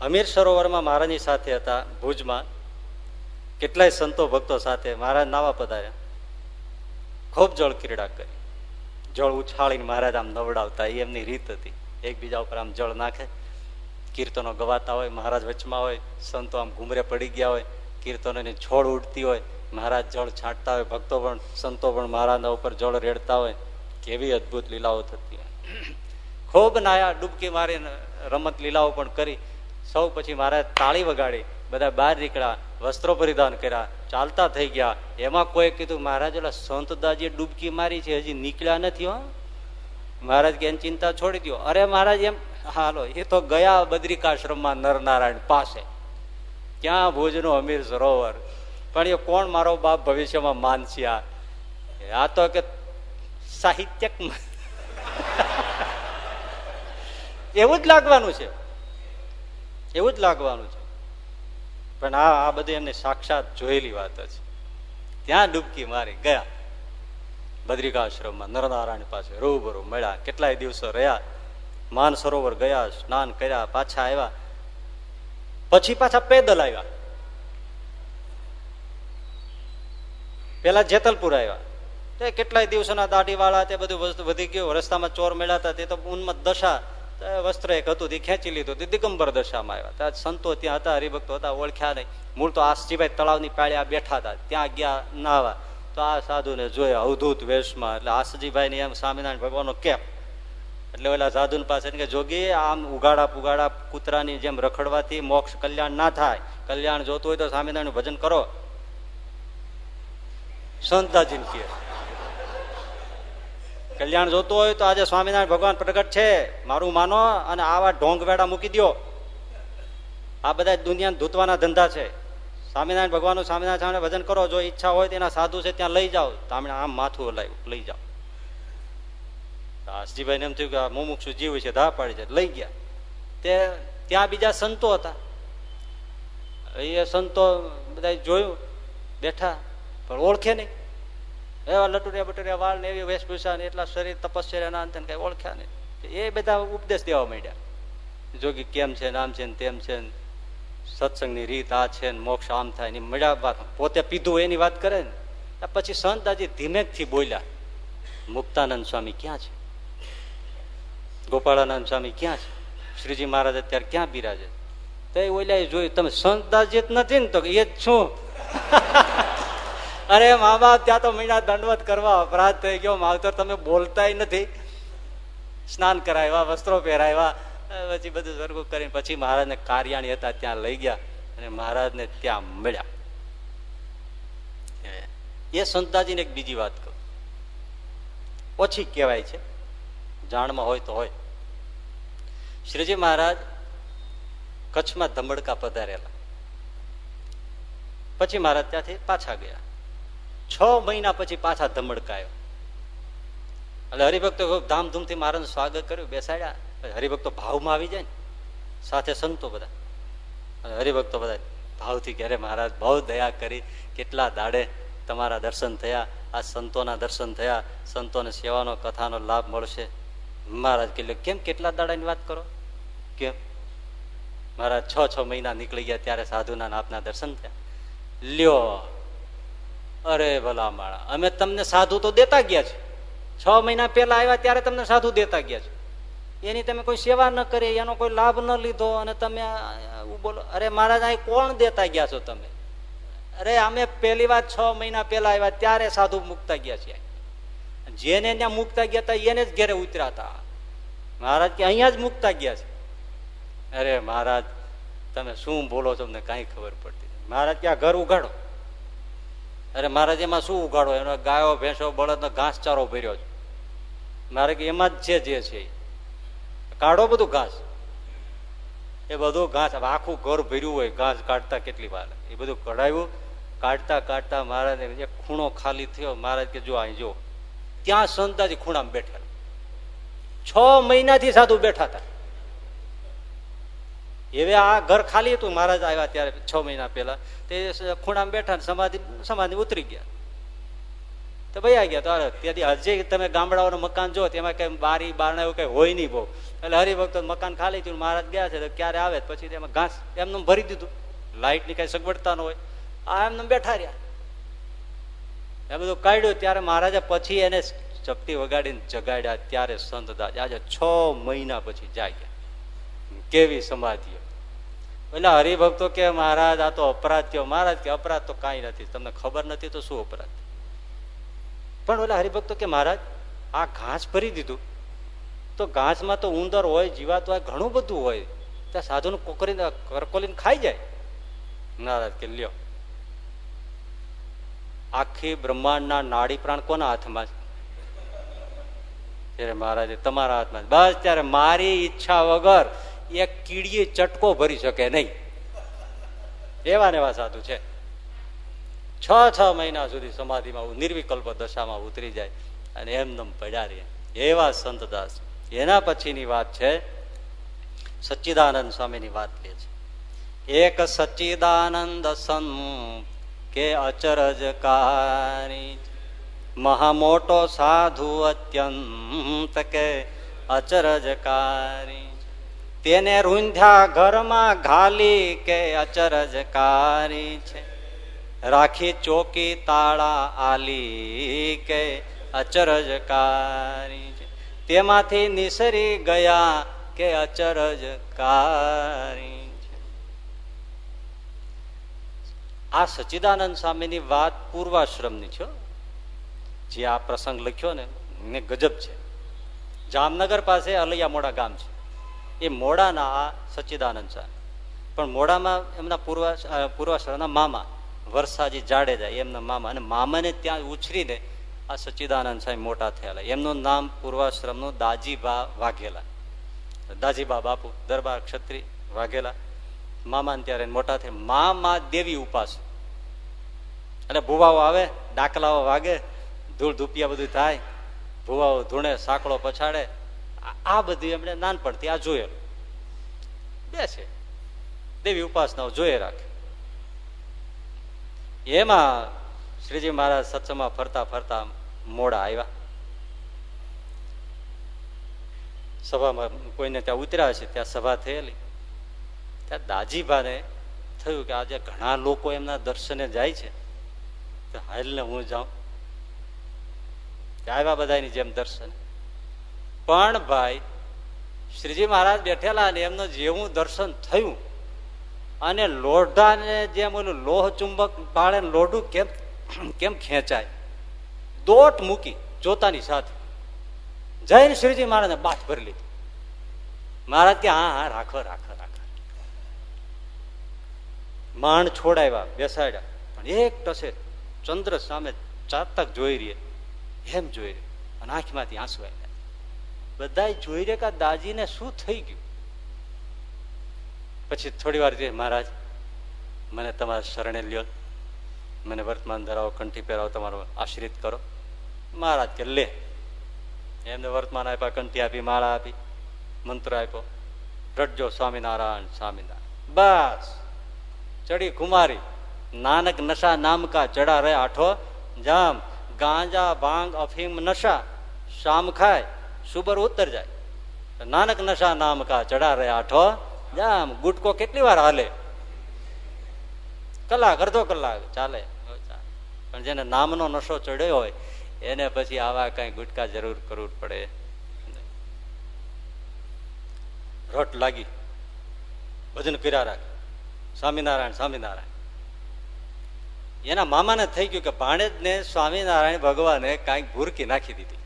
[SPEAKER 1] અમીર સરોવરમાં મહારાજની સાથે હતા ભુજમાં. કેટલાય સંતો ભક્તો સાથે મહારાજ નાવા પધાર્યા. ખૂબ જળ ક્રીડા કરી. જળ ઉછાળીને મહારાજ આમ નવડાવતા એ એમની રીત હતી. એકબીજા ઉપર આમ જળ નાખે. કીર્તનો ગવાતા હોય, મહારાજ વચમાં હોય, સંતો આમ ઘૂમરે પડી ગયા હોય કીર્તનોની છોડ ઉડતી હોય, મહારાજ જળ છાંટતા હોય, ભક્તો પણ, સંતો પણ મહારાજના ઉપર જળ રેડતા હોય. કેવી અદભુત લીલાઓ થતી હોય. ખૂબ નાયા ડૂબકી મારીને રમત લીલાઓ પણ કરી, સૌ પછી મહારાજ તાળી વગાડી, બધા બહાર નીકળ્યા, વસ્ત્રો પરિધાન કર્યા, ચાલતા થઈ ગયા. એમાં કોઈ કીધું, મહારાજ, ઓલા સંતદાજીએ ડૂબકી મારી છે, હજી નીકળ્યા નથી, હો. મહારાજ કે ચિંતા છોડી દો અરે મહારાજ, એમ હાલો, એ તો ગયા બદ્રિકાશ્રમમાં નરનારાયણ પાસે. ક્યાં ભુજનો અમીર સરોવર? પણ એ કોણ મારો બાપ ભવિષ્યમાં માનસ્યા? આ તો કે સાહિત્યક એવું જ લાગવાનું છે. એવું જ લાગવાનું છે. પણ આ આ બધી એમને સાક્ષાત જોયેલી વાત છે ત્યાં ડૂબકી મારી ગયા. બદ્રિકાશ્રમમાં નરનારાયણ પાસે રૂબરૂ મળ્યા. કેટલાય દિવસો રહ્યા. માન સરોવર ગયા, સ્નાન કર્યા, પાછા આવ્યા. પછી પાછા પેદલ આવ્યા. પેલા જેતલપુર આવ્યા. તે કેટલાય દિવસોના દાઢી વાળા તે બધું વસ્તુ વધી ગયું. રસ્તામાં ચોર મળ્યા હતા. તે તો ઉન્મત દશા. વસ્ત્ર એક હતું, તે ખેંચી લીધું, તે દિગંબર દશામાં આવ્યા. ત્યાં સંતો ત્યાં હતા, હરિભક્તો હતા, ઓળખ્યા નહીં. મૂળ તો આસજીભાઈ તળાવની પાળ્યા બેઠા હતા, ત્યાં ગયા નાવા તો આ સાધુને જોયા, અવધૂત વેશમાં, એટલે આસજીભાઈની એમ સ્વામિનારાયણ ભગવાનનો કેપ. એટલે ઓલા સાધુ પાસે કે, જોગી, આમ ઉગાડા પુગાડા કૂતરાની જેમ રખડવાથી મોક્ષ કલ્યાણ ના થાય. કલ્યાણ જોતું હોય તો સ્વામિનારાયણ ભજન કરો. સંતાજી કહે કલ્યાણ જોતું હોય તો આજે સ્વામિનારાયણ ભગવાન પ્રગટ છે. મારું માનો અને આવા ઢોંગ વેડા મૂકી દો આ બધા દુનિયા ધૂતવાના ધંધા છે. સ્વામિનારાયણ ભગવાનનું સ્વામિનારાયણ ભજન કરો. જો ઈચ્છા હોય તેના સાધુ છે ત્યાં લઈ જાઓ. તમે આમ માથું લઈ જાઓ. દાસજીભાઈ એમ થયું કે મુમુક્ષુ જીવ છે ધા પાડી છે. લઈ ગયા. તે ત્યાં બીજા સંતો હતા. એ સંતો બધા જોયું, બેઠા, પણ ઓળખે નહીં. એવા લટુરિયા બટુરિયા વાળ ને એવી વેશભૂષા ને એટલા શરીર તપસ્યા અંતે કઈ ઓળખ્યા નહીં. એ બધા ઉપદેશ દેવા માંડ્યા. જોગી કેમ છે આમ છે ને તેમ છે સત્સંગની રીત આ છે ને મોક્ષ આમ થાય ને મળ્યા પોતે પીધું એની વાત કરે ને. પછી સંતાજી ધીમે થી બોલ્યા, મુક્તાનંદ સ્વામી ક્યાં છે? ગોપાળાનંદ સ્વામી ક્યાં છે? શ્રીજી મહારાજ અત્યારે ક્યાં બિરાજે તો એ ઓલા જોયું, તમે સંતદાસજી નથી ને તો એ જ છું. <laughs> અરે મા બાપ, ત્યાં તો મહિના દંડવત કરવા અપરાધ થઈ ગયો. માવતર, તમે બોલતા નથી. સ્નાન કરાવ્યા વસ્ત્રો પહેરાવ્યા પછી બધું સ્વર્ગું કરીને પછી મહારાજને કાર્યાણી હતા, ત્યાં લઈ ગયા અને મહારાજને ત્યાં મળ્યા. એ સંતાજીને એક બીજી વાત કહું. ઓછી કહેવાય છે. જાણમાં હોય તો હોય. શ્રીજી મહારાજ કચ્છમાં ધમડકા પધારેલા. પછી મહારાજ ત્યાંથી પાછા ગયા. છ મહિના પછી પાછા ધમડકાયો. એટલે હરિભક્તો ધામધૂમથી મહારાજ સ્વાગત કર્યું. બેસાડ્યા. હરિભક્તો ભાવમાં આવી જાય ને. સાથે સંતો બધા. હરિભક્તો બધા ભાવથી ઘેરે મહારાજ બહુ દયા કરી, કેટલા દાડે તમારા દર્શન થયા, આ સંતોના દર્શન થયા, સંતોને સેવાનો, કથાનો લાભ મળશે. મહારાજ કેટલો કેમ કેટલા દાડાની વાત કરો? કેમ? મારા છ છ મહિના નીકળી ગયા ત્યારે સાધુના આપના દર્શન થયા. લ્યો અરે ભલા માળા અમે તમને સાધુ તો દેતા ગયા છે. છ મહિના પહેલા આવ્યા ત્યારે તમને સાધુ દેતા ગયા છે. એની તમે કોઈ સેવા ન કરી, એનો કોઈ લાભ ન લીધો અને તમે બોલો અરે મહારાજ, અહીં કોણ દેતા ગયા છો તમે? અરે અમે પહેલી વાર છ મહિના પહેલા આવ્યા ત્યારે સાધુ મુકતા ગયા છીએ જેને ત્યાં મુકતા ગયા હતા, એને જ ઘેરે ઉતર્યા હતા. મહારાજ કે અહીંયા જ મુકતા ગયા છે. અરે મહારાજ, તમે શું બોલો છો, અમને કાંઈ ખબર પડતી મહારાજ કે આ ઘર ઉગાડો અરે મહારાજ એમાં શું ઉગાડો એનો ગાયો, ભેંસો બળદ ઘાસ ચારો ભર્યો છે. મારે કે એમાં જ છે જે છે કાઢો બધું ઘાસ. એ બધું ઘાસ આખું ઘર ભર્યું હોય, ઘાસ કાઢતા કેટલી વાર? એ બધું કઢાવ્યું કાઢતા કાઢતા મહારાજ એક ખૂણો ખાલી થયો. મહારાજ કે, જો અહીં જો. ત્યાં સંતાજી ખૂણામાં બેઠા છ મહિનાથી સાધુ બેઠા હતા. હવે આ ઘર ખાલી હતું. મહારાજ આવ્યા ત્યારે છ મહિના પહેલા. તે ખૂણામાં બેઠા સમાધિ સમાધિ ઉતરી ગયા. તો ભાઈ ગયા તો ત્યાંથી હજી તમે ગામડાઓનું મકાન જો તેમાં કઈ બારી, બારણા એવું કઈ હોય નહીં બહુ. એટલે હરિભક્તો મકાન ખાલી થયું મહારાજ ગયા છે તો ક્યારે આવે પછી તેમાં ઘાસ એમને ભરી દીધું. લાઇટની કઈ સગવડતા ન હોય. આ એમને બેઠા રહ્યા. એ બધું કાઢ્યું ત્યારે મહારાજે પછી એને ચપટી વગાડીને જગાડ્યા ત્યારે સંત દાદા. આજે છ મહિના પછી જાગ્યા કેવી સમાધિઓ. એટલે હરિભક્તો કે મહારાજ, આ તો અપરાધ થયો. મહારાજ કે, અપરાધ તો કઈ નથી. તમને ખબર નથી તો શું અપરાધ? પણ ઓલા હરિભક્તો કે, મહારાજ, આ ઘાસ ભરી દીધું. તો ઘાસમાં તો ઉંદર હોય, જીવાત હોય, ઘણું બધું હોય. ત્યાં સાધુનું કોકરીને કરકોલીને ખાઈ જાય? મહારાજ કે, લ્યો. આખી બ્રહ્માંડના નાડી પ્રાણ કોના હાથમાં છે? ત્યારે મહારાજે, તમારા હાથમાં બસ ત્યારે મારી ઈચ્છા વગર એક કીડીએ ચટકો ભરી શકે નહીં. એવા ને એવા સાધુ છે. છ છ મહિના સુધી સમાધિમાં નિર્વિકલ્પ દશામાં ઉતરી જાય અને એમનેમ પડ્યા એવા સંતદાસ એના પછીની વાત છે, સચ્ચિદાનંદ સ્વામીની વાત લે છે. એક સચ્ચિદાનંદ સંત કે અચરજકારી. મહામોટો સાધુ અત્યંત કે અચરજકારી. તેને રૂંધ્યા ઘરમાં ઘાલી કે અચરજ કારી છે. રાખી ચોકી તાળા આલી કે અચરજ કારી છે. તેમાંથી નિસરી ગયા કે અચરજ કારી છે. આ સચિદાનંદ સ્વામીની વાત પૂર્વાશ્રમની છે જે આ પ્રસંગ લખ્યો ને ગજબ છે. જામનગર પાસે અલૈયા મોડા ગામ છે. એ મોડાના આ સચ્ચિદાનંદ સ્વામી પણ મોડામાં એમના પૂર્વ પૂર્વાશ્રમના મામા વરસાજી જાડેજા એમના મામા અને મામાને ત્યાં ઉછરીને આ સચ્ચિદાનંદ સ્વામી મોટા થયેલા. એમનું નામ પૂર્વાશ્રમનું દાજીબા વાઘેલા. દાજીબા બાપુ, દરબાર ક્ષત્રિય વાઘેલા. મામાને ત્યારે મોટા થયા. મા દેવી ઉપાસ. અને ભુવાઓ આવે, ડાકલાઓ વાગે, ધૂળ ધૂપિયા બધું થાય. ભુવાઓ ધૂણે, સાંકળો પછાડે આ બધું એમણે નાનપણથી આ જોયેલું. બે છે. દેવી ઉપાસનાઓ જોઈએ રાખે. એમાં શ્રીજી મહારાજ સત્સંગમાં ફરતા ફરતા મોડા આવ્યા. સભામાં કોઈને ત્યાં ઉતર્યા છે, ત્યાં સભા થયેલી. ત્યાં દાજીભાને થયું કે આજે ઘણા લોકો એમના દર્શને જાય છે. હાલ હાલને હું જાઉં. આવ્યા બધાની જેમ દર્શન. પણ ભાઈ, શ્રીજી મહારાજ બેઠેલા ને એમનું જેવું દર્શન થયું. અને લોઢાને જેમ ઓલું લોહ ચુંબક બાળે લોઢું કેમ કેમ ખેંચાય? દોટ મૂકી જોતાની સાથે. જઈને શ્રીજી મહારાજને બાથ ભરી લીધી. મહારાજ કે, હા હા, રાખો રાખો રાખો. માંડ છોડાવ્યા, બેસાડ્યા. પણ એક ટસે ચંદ્ર સામે ચાતક જોઈ રહી. એમ જોઈ રહી. અને આંખમાંથી આંસુ આવ્યા. બધા જોઈ રહ્યા કે દાજીને શું થઈ ગયું? પછી થોડી વાર મહારાજ, મને તમારા શરણે લ્યો. મને વર્તમાન ધરાવો, કંઠી પહેરાવો, તમારો આશ્રિત કરો. મહારાજ કે, લે. એમને વર્તમાન આપ્યા, કંઠી આપી, માળા આપી, મંત્ર આપ્યો. રટજો સ્વામિનારાયણ સ્વામિનારાયણ. બસ. ચડી કુમારી નાનક નશા નામકા ચડા રહે આઠો. જામ. ગાંજા, ભાંગ, અફીમ, નશા. શામ ખાય. સુબર ઉતર જાય. નાનક નશા નામ કા ચડા રહ્યા આઠો, જામ ગુટકો કેટલી વાર હાલે? કલાક, અડધો કલાક ચાલે પણ જેને નામનો નશો ચડ્યો હોય, એને પછી આવા કઈ ગુટકા જરૂર કરવું પડે. રટ લાગી. ભજન કર્યા રાખ. સ્વામિનારાયણ સ્વામિનારાયણ. એના મામાને થઈ ગયું કે ભાણેજને સ્વામિનારાયણ ભગવાને કાંઈક ભૂરકી નાખી દીધી.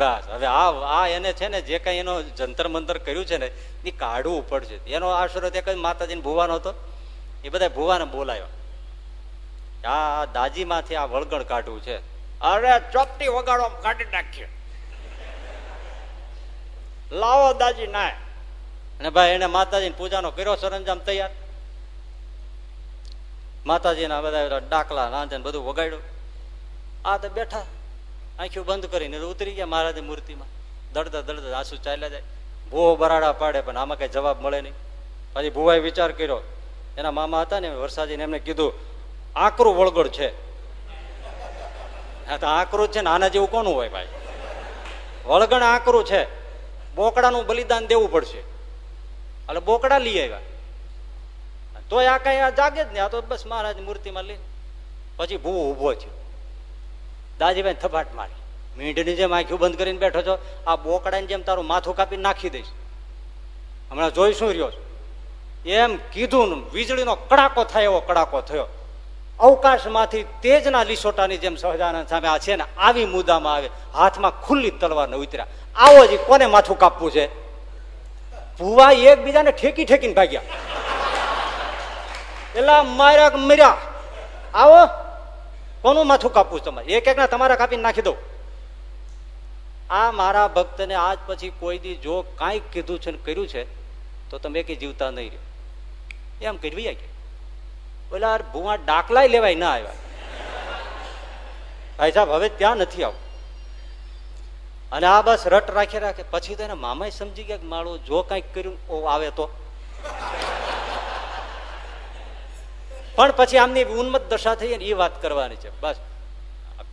[SPEAKER 1] બસ. હવે આ આ એને છે ને જે કઈ એનો જંતર મંતર કર્યું છે ને એ કાઢવું પડશે એનો આશરો એક જ માતાજીને ભુવાનો હતો? એ બધા ભુવાને બોલાયો આ દાજી માંથી આ વળગણ કાઢવું છે. અરે ચોપટી વગાડો કાઢી નાખીએ. લાવો દાજી ના અને ભાઈ એને માતાજી પૂજાનો કર્યો સરંજામ તૈયાર. માતાજીના બધા ડાકલા રાંધે બધું વગાડ્યું. આ તો બેઠા. આંખ્યું બંધ કરીને ઉતરી ગયા મહારાજની મૂર્તિમાં. દળદા દળદા આંસુ ચાલ્યા જાય. ભૂવો બરાડા પાડે, પણ આમાં કઈ જવાબ મળે નહીં. પછી ભૂવાએ વિચાર કર્યો. એના મામા હતા ને વરસાદીને એમને કીધું, આકરું વળગડ છે. તો આકરું છે ને, આના જેવું કોનું હોય ભાઈ? વળગણ આકરું છે. બોકડાનું બલિદાન દેવું પડશે. એટલે બોકડા લઈ આવ્યા. તો આ કઈ જાગે જ નહીં. આ તો બસ મહારાજ મૂર્તિમાં લઈ. પછી ભૂવો ઊભો થયો. દાજીભાઈ થપાટ મારી. મીંઢની જેમ આંખ્યું બંધ કરીને બેઠો છો, આ બોકડાની જેમ તારું માથું કાપી નાખી દઈશ. હમણાં જોઈ શું રહ્યો છું? એમ કીધું વીજળીનો કડાકો થાય એવો કડાકો થયો. અવકાશમાંથી તેજના લીસોટાની જેમ સહજાનંદ સામે આ છે ને આવી મુદ્દામાં આવે, હાથમાં ખુલ્લી તલવાર ને ઉતર્યા. આવો જ, કોને માથું કાપવું છે? ભુવા એકબીજાને ઠેકી ઠેકીને ભાગ્યા. એલા માર્યા મર્યા. આવો. કોનું માથું કાપવું તમારે? એક એક તમારા કાપીને નાખી દો આ મારા ભક્તને આજ પછી કોઈ દી જો કાંઈક કીધું છે કર્યું છે, તો તમે કઈ જીવતા નહીં રહ્યો. એમ કહેવી ગયા ઓલા ભૂવા, ડાકલાય લેવાય ના આવ્યા. ભાઈ સાહેબ, હવે ત્યાં નથી આવું. અને આ બસ રટ રાખી રાખે. પછી તો એના મામાય સમજી ગયા કે માળો જો કંઈક કર્યું આવે તો. પણ પછી આમની ઉન્મત દશા થઈ એ વાત કરવાની છે. બસ.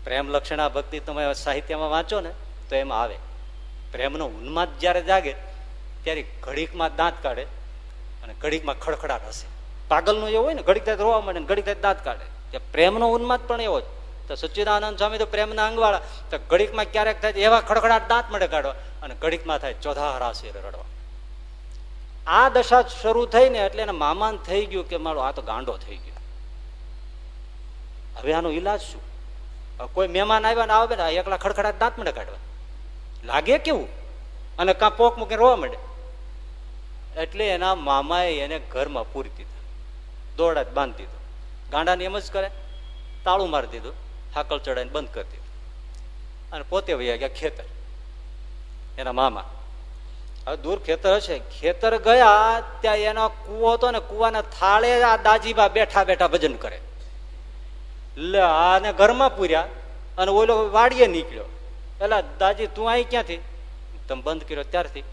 [SPEAKER 1] પ્રેમ લક્ષણા ભક્તિ તમે સાહિત્યમાં વાંચો ને, તો એમાં આવે. પ્રેમનો ઉન્માદ જયારે જાગે, ત્યારે ઘડીકમાં દાંત કાઢે અને ઘડીકમાં ખડખડાટ હશે પાગલનું એવું હોય ને, ઘડીક થાય રોવા મળે ઘડીક થાય દાંત કાઢે. ત્યાં પ્રેમનો ઉન્માદ પણ એવો જ. તો સચ્ચિદાનંદ સ્વામી તો પ્રેમના અંગવાળા. તો ઘડીકમાં ક્યારેક થાય એવા ખડખડાટ દાંત મળે કાઢવા અને ઘડીકમાં થાય ચોધા રાશિ રડવા. આ દશા શરૂ થઈ ને એટલે એના મામાન થઈ ગયું કે મારો આ તો ગાંડો થઈ ગયો. હવે આનો ઈલાજ શું? કોઈ મહેમાન આવ્યા ને આવે ને એકલા ખડખડાટ દાંત મને કાઢવા. લાગે કેવું? અને કાં પોક મૂકીને રોવા માંડે? એટલે એના મામાએ એને ઘરમાં પૂરી દીધા. દોડા જ બાંધી દીધો. ગાંડાને એમ જ કરે, તાળું મારી દીધું, હાકલ ચડાવીને બંધ કરી દીધું. અને પોતે વૈયા ગયા ખેતર. એના મામા. હવે દૂર ખેતર હશે. ખેતર ગયા ત્યાં એનો કુવો હતો ને કુવાના થાળે આ દાજીબા બેઠા બેઠા ભજન કરે. લે, આને ઘરમાં પૂર્યા અને ઓલો વાડીએ નીકળ્યો. પેલા દાજી, તું અહીં ક્યાંથી? તમે બંધ કર્યો ત્યારથી.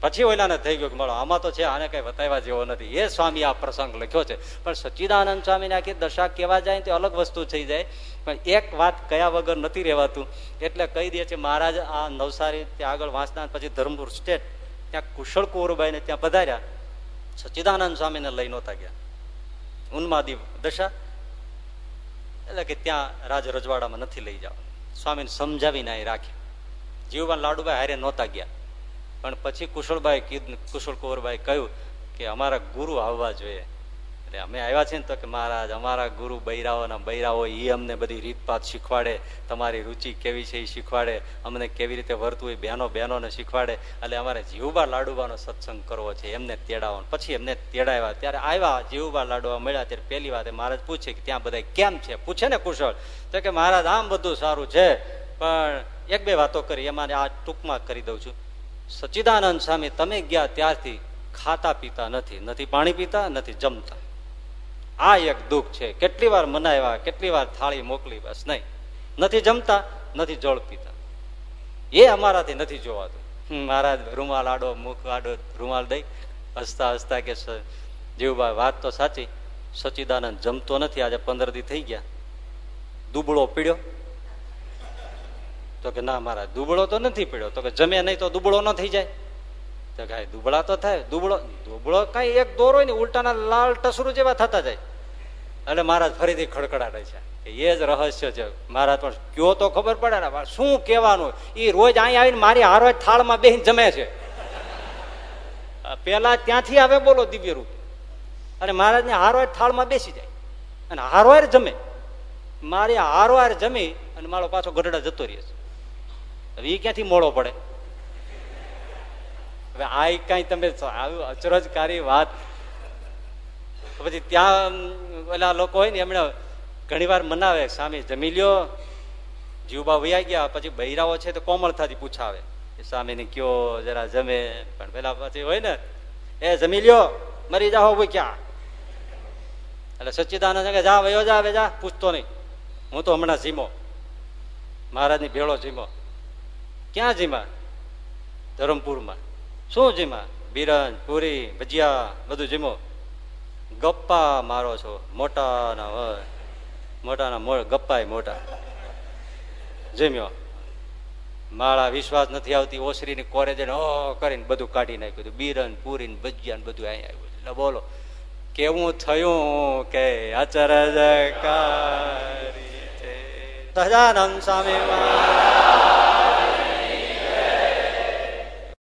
[SPEAKER 1] પછી ઓલાને થઈ ગયું કે મળો આમાં તો છે, આને કઈ બતાવ્યા જેવો નથી. એ સ્વામી આ પ્રસંગ લખ્યો છે. પણ સચ્ચિદાનંદ સ્વામીને આખી દશા કેવા જાય તે અલગ વસ્તુ થઈ જાય. પણ એક વાત કયા વગર નથી રહેવાતું. એટલે કહી દે છે, મહારાજ, આ નવસારી ત્યાં આગળ વાંસના પછી ધર્મપુર સ્ટેટ, ત્યાં કુશળ કુંવરબાઈને ત્યાં પધાર્યા. સચ્ચિદાનંદ સ્વામીને લઈ નહોતા ગયા. ઉન્માદી દશા. એટલે કે ત્યાં રાજ રજવાડામાં નથી લઈ જાવ. સ્વામીને સમજાવીને અહીં રાખ્યા જીવવાન લાડુભાઈ હારે નહોતા ગયા. પણ પછી કુશળભાઈ કીધું, કુશળ કુંવરભાઈ કહ્યું કે અમારા ગુરુ આવવા જોઈએ. એટલે અમે આવ્યા છીએ ને તો કે મહારાજ, અમારા ગુરુ બૈરાઓના બૈરાઓ એ અમને બધી રીતપાત શીખવાડે, તમારી રુચિ કેવી છે એ શીખવાડે, અમને કેવી રીતે વર્તવું એ બહેનો બહેનોને શીખવાડે, એટલે અમારે જીવબા લાડુબાનો સત્સંગ કરવો છે, એમને તેડાવો પછી એમને તેડાવ્યા. ત્યારે આવ્યા જીવબા લાડુબા મળ્યા. ત્યારે પહેલી વાત મહારાજ પૂછે કે ત્યાં બધા કેમ છે? પૂછે ને કુશળ. તો કે મહારાજ, આમ બધું સારું છે, પણ એક બે વાતો કરી, એમાં આ ટૂંકમાં કરી દઉં છું. સચ્ચિદાનંદ સ્વામી, તમે ગયા ત્યારથી ખાતા પીતા નથી નથી પાણી પીતા, નથી જમતા. આ એક દુઃખ છે. કેટલી વાર મનાવ્યા, કેટલી વાર થાળી મોકલી, બસ નહીં. નથી જમતા, નથી જળ પીતા. એ અમારાથી નથી જોવાતું. મહારાજ, રૂમાલ આડો, મુખ આડો, રૂમાલ દઈ, હસતા હસતા કે જીવભાઈ વાત તો સાચી. સચિદાનંદ જમતો નથી. આજે પંદર દી થઈ ગયા. દુબળો પીડ્યો. તો કે, ના, મારા દુબળો તો નથી પડ્યો. તો કે જમે નહીં તો દુબળો ન થઈ જાય. તો કે દુબળા તો થાય, દુબળો દુબળો કઈ એક દોર ને ઉલટાના લાલ ટસરું જેવા થતા જાય. એટલે મહારાજ ફરીથી ખડખડાટે છે. એ જ રહસ્ય છે. મહારાજ પણ, કયો તો ખબર પડે ને શું કહેવાનું? એ રોજ અહીં આવીને મારી હારો થાળમાં બેહીને જમે છે. પેલા ત્યાંથી આવે બોલો દિવ્ય રૂપ અને મહારાજને હારો થાળમાં બેસી જાય. અને હારવાર જમે. મારી હારવાર જમી અને મારો પાછો ગઢડા જતો રહે છે. હવે એ ક્યાંથી મોડો પડે? હવે આ કઈ તમે અચરજકારી વાત. પછી ત્યાં ઓલા લોકો હોય ને, એમણે ઘણી વાર મનાવે, સામે, જમી લ્યો. જીવબા વૈયા ગયા, પછી બૈરાઓ છે તો કોમળતાથી પૂછાવે સામે ને કયો, જરા જમે. પણ પેલા પછી હોય ને, એ, જમી લ્યો, મરી જાઓ ભાઈ ક્યાં? એટલે સચ્ચિદાનંદ કે જા, વયો જા જા. પૂછતો નહીં. હું તો હમણાં જીમો મહારાજની ભેળો જીમો ક્યાં જીમા ધરમપુરમાં. શું જીમા બિરન, પૂરી, ભજીયા, બધું જીમો. ગપ્પા મારો છો, મોટાના હોય. મોટાના ગપ્પા મોટા. જમ્યો. માળા વિશ્વાસ નથી આવતી, ઓસરીની કોરે જઈને ઓ કરીને બધું કાઢી નાખ્યું બીરન, પૂરી ભજીયા બધું અહીંયા આવ્યું એટલે બોલો, કેવું થયું કે અચરજ સહજાનંદ સ્વામી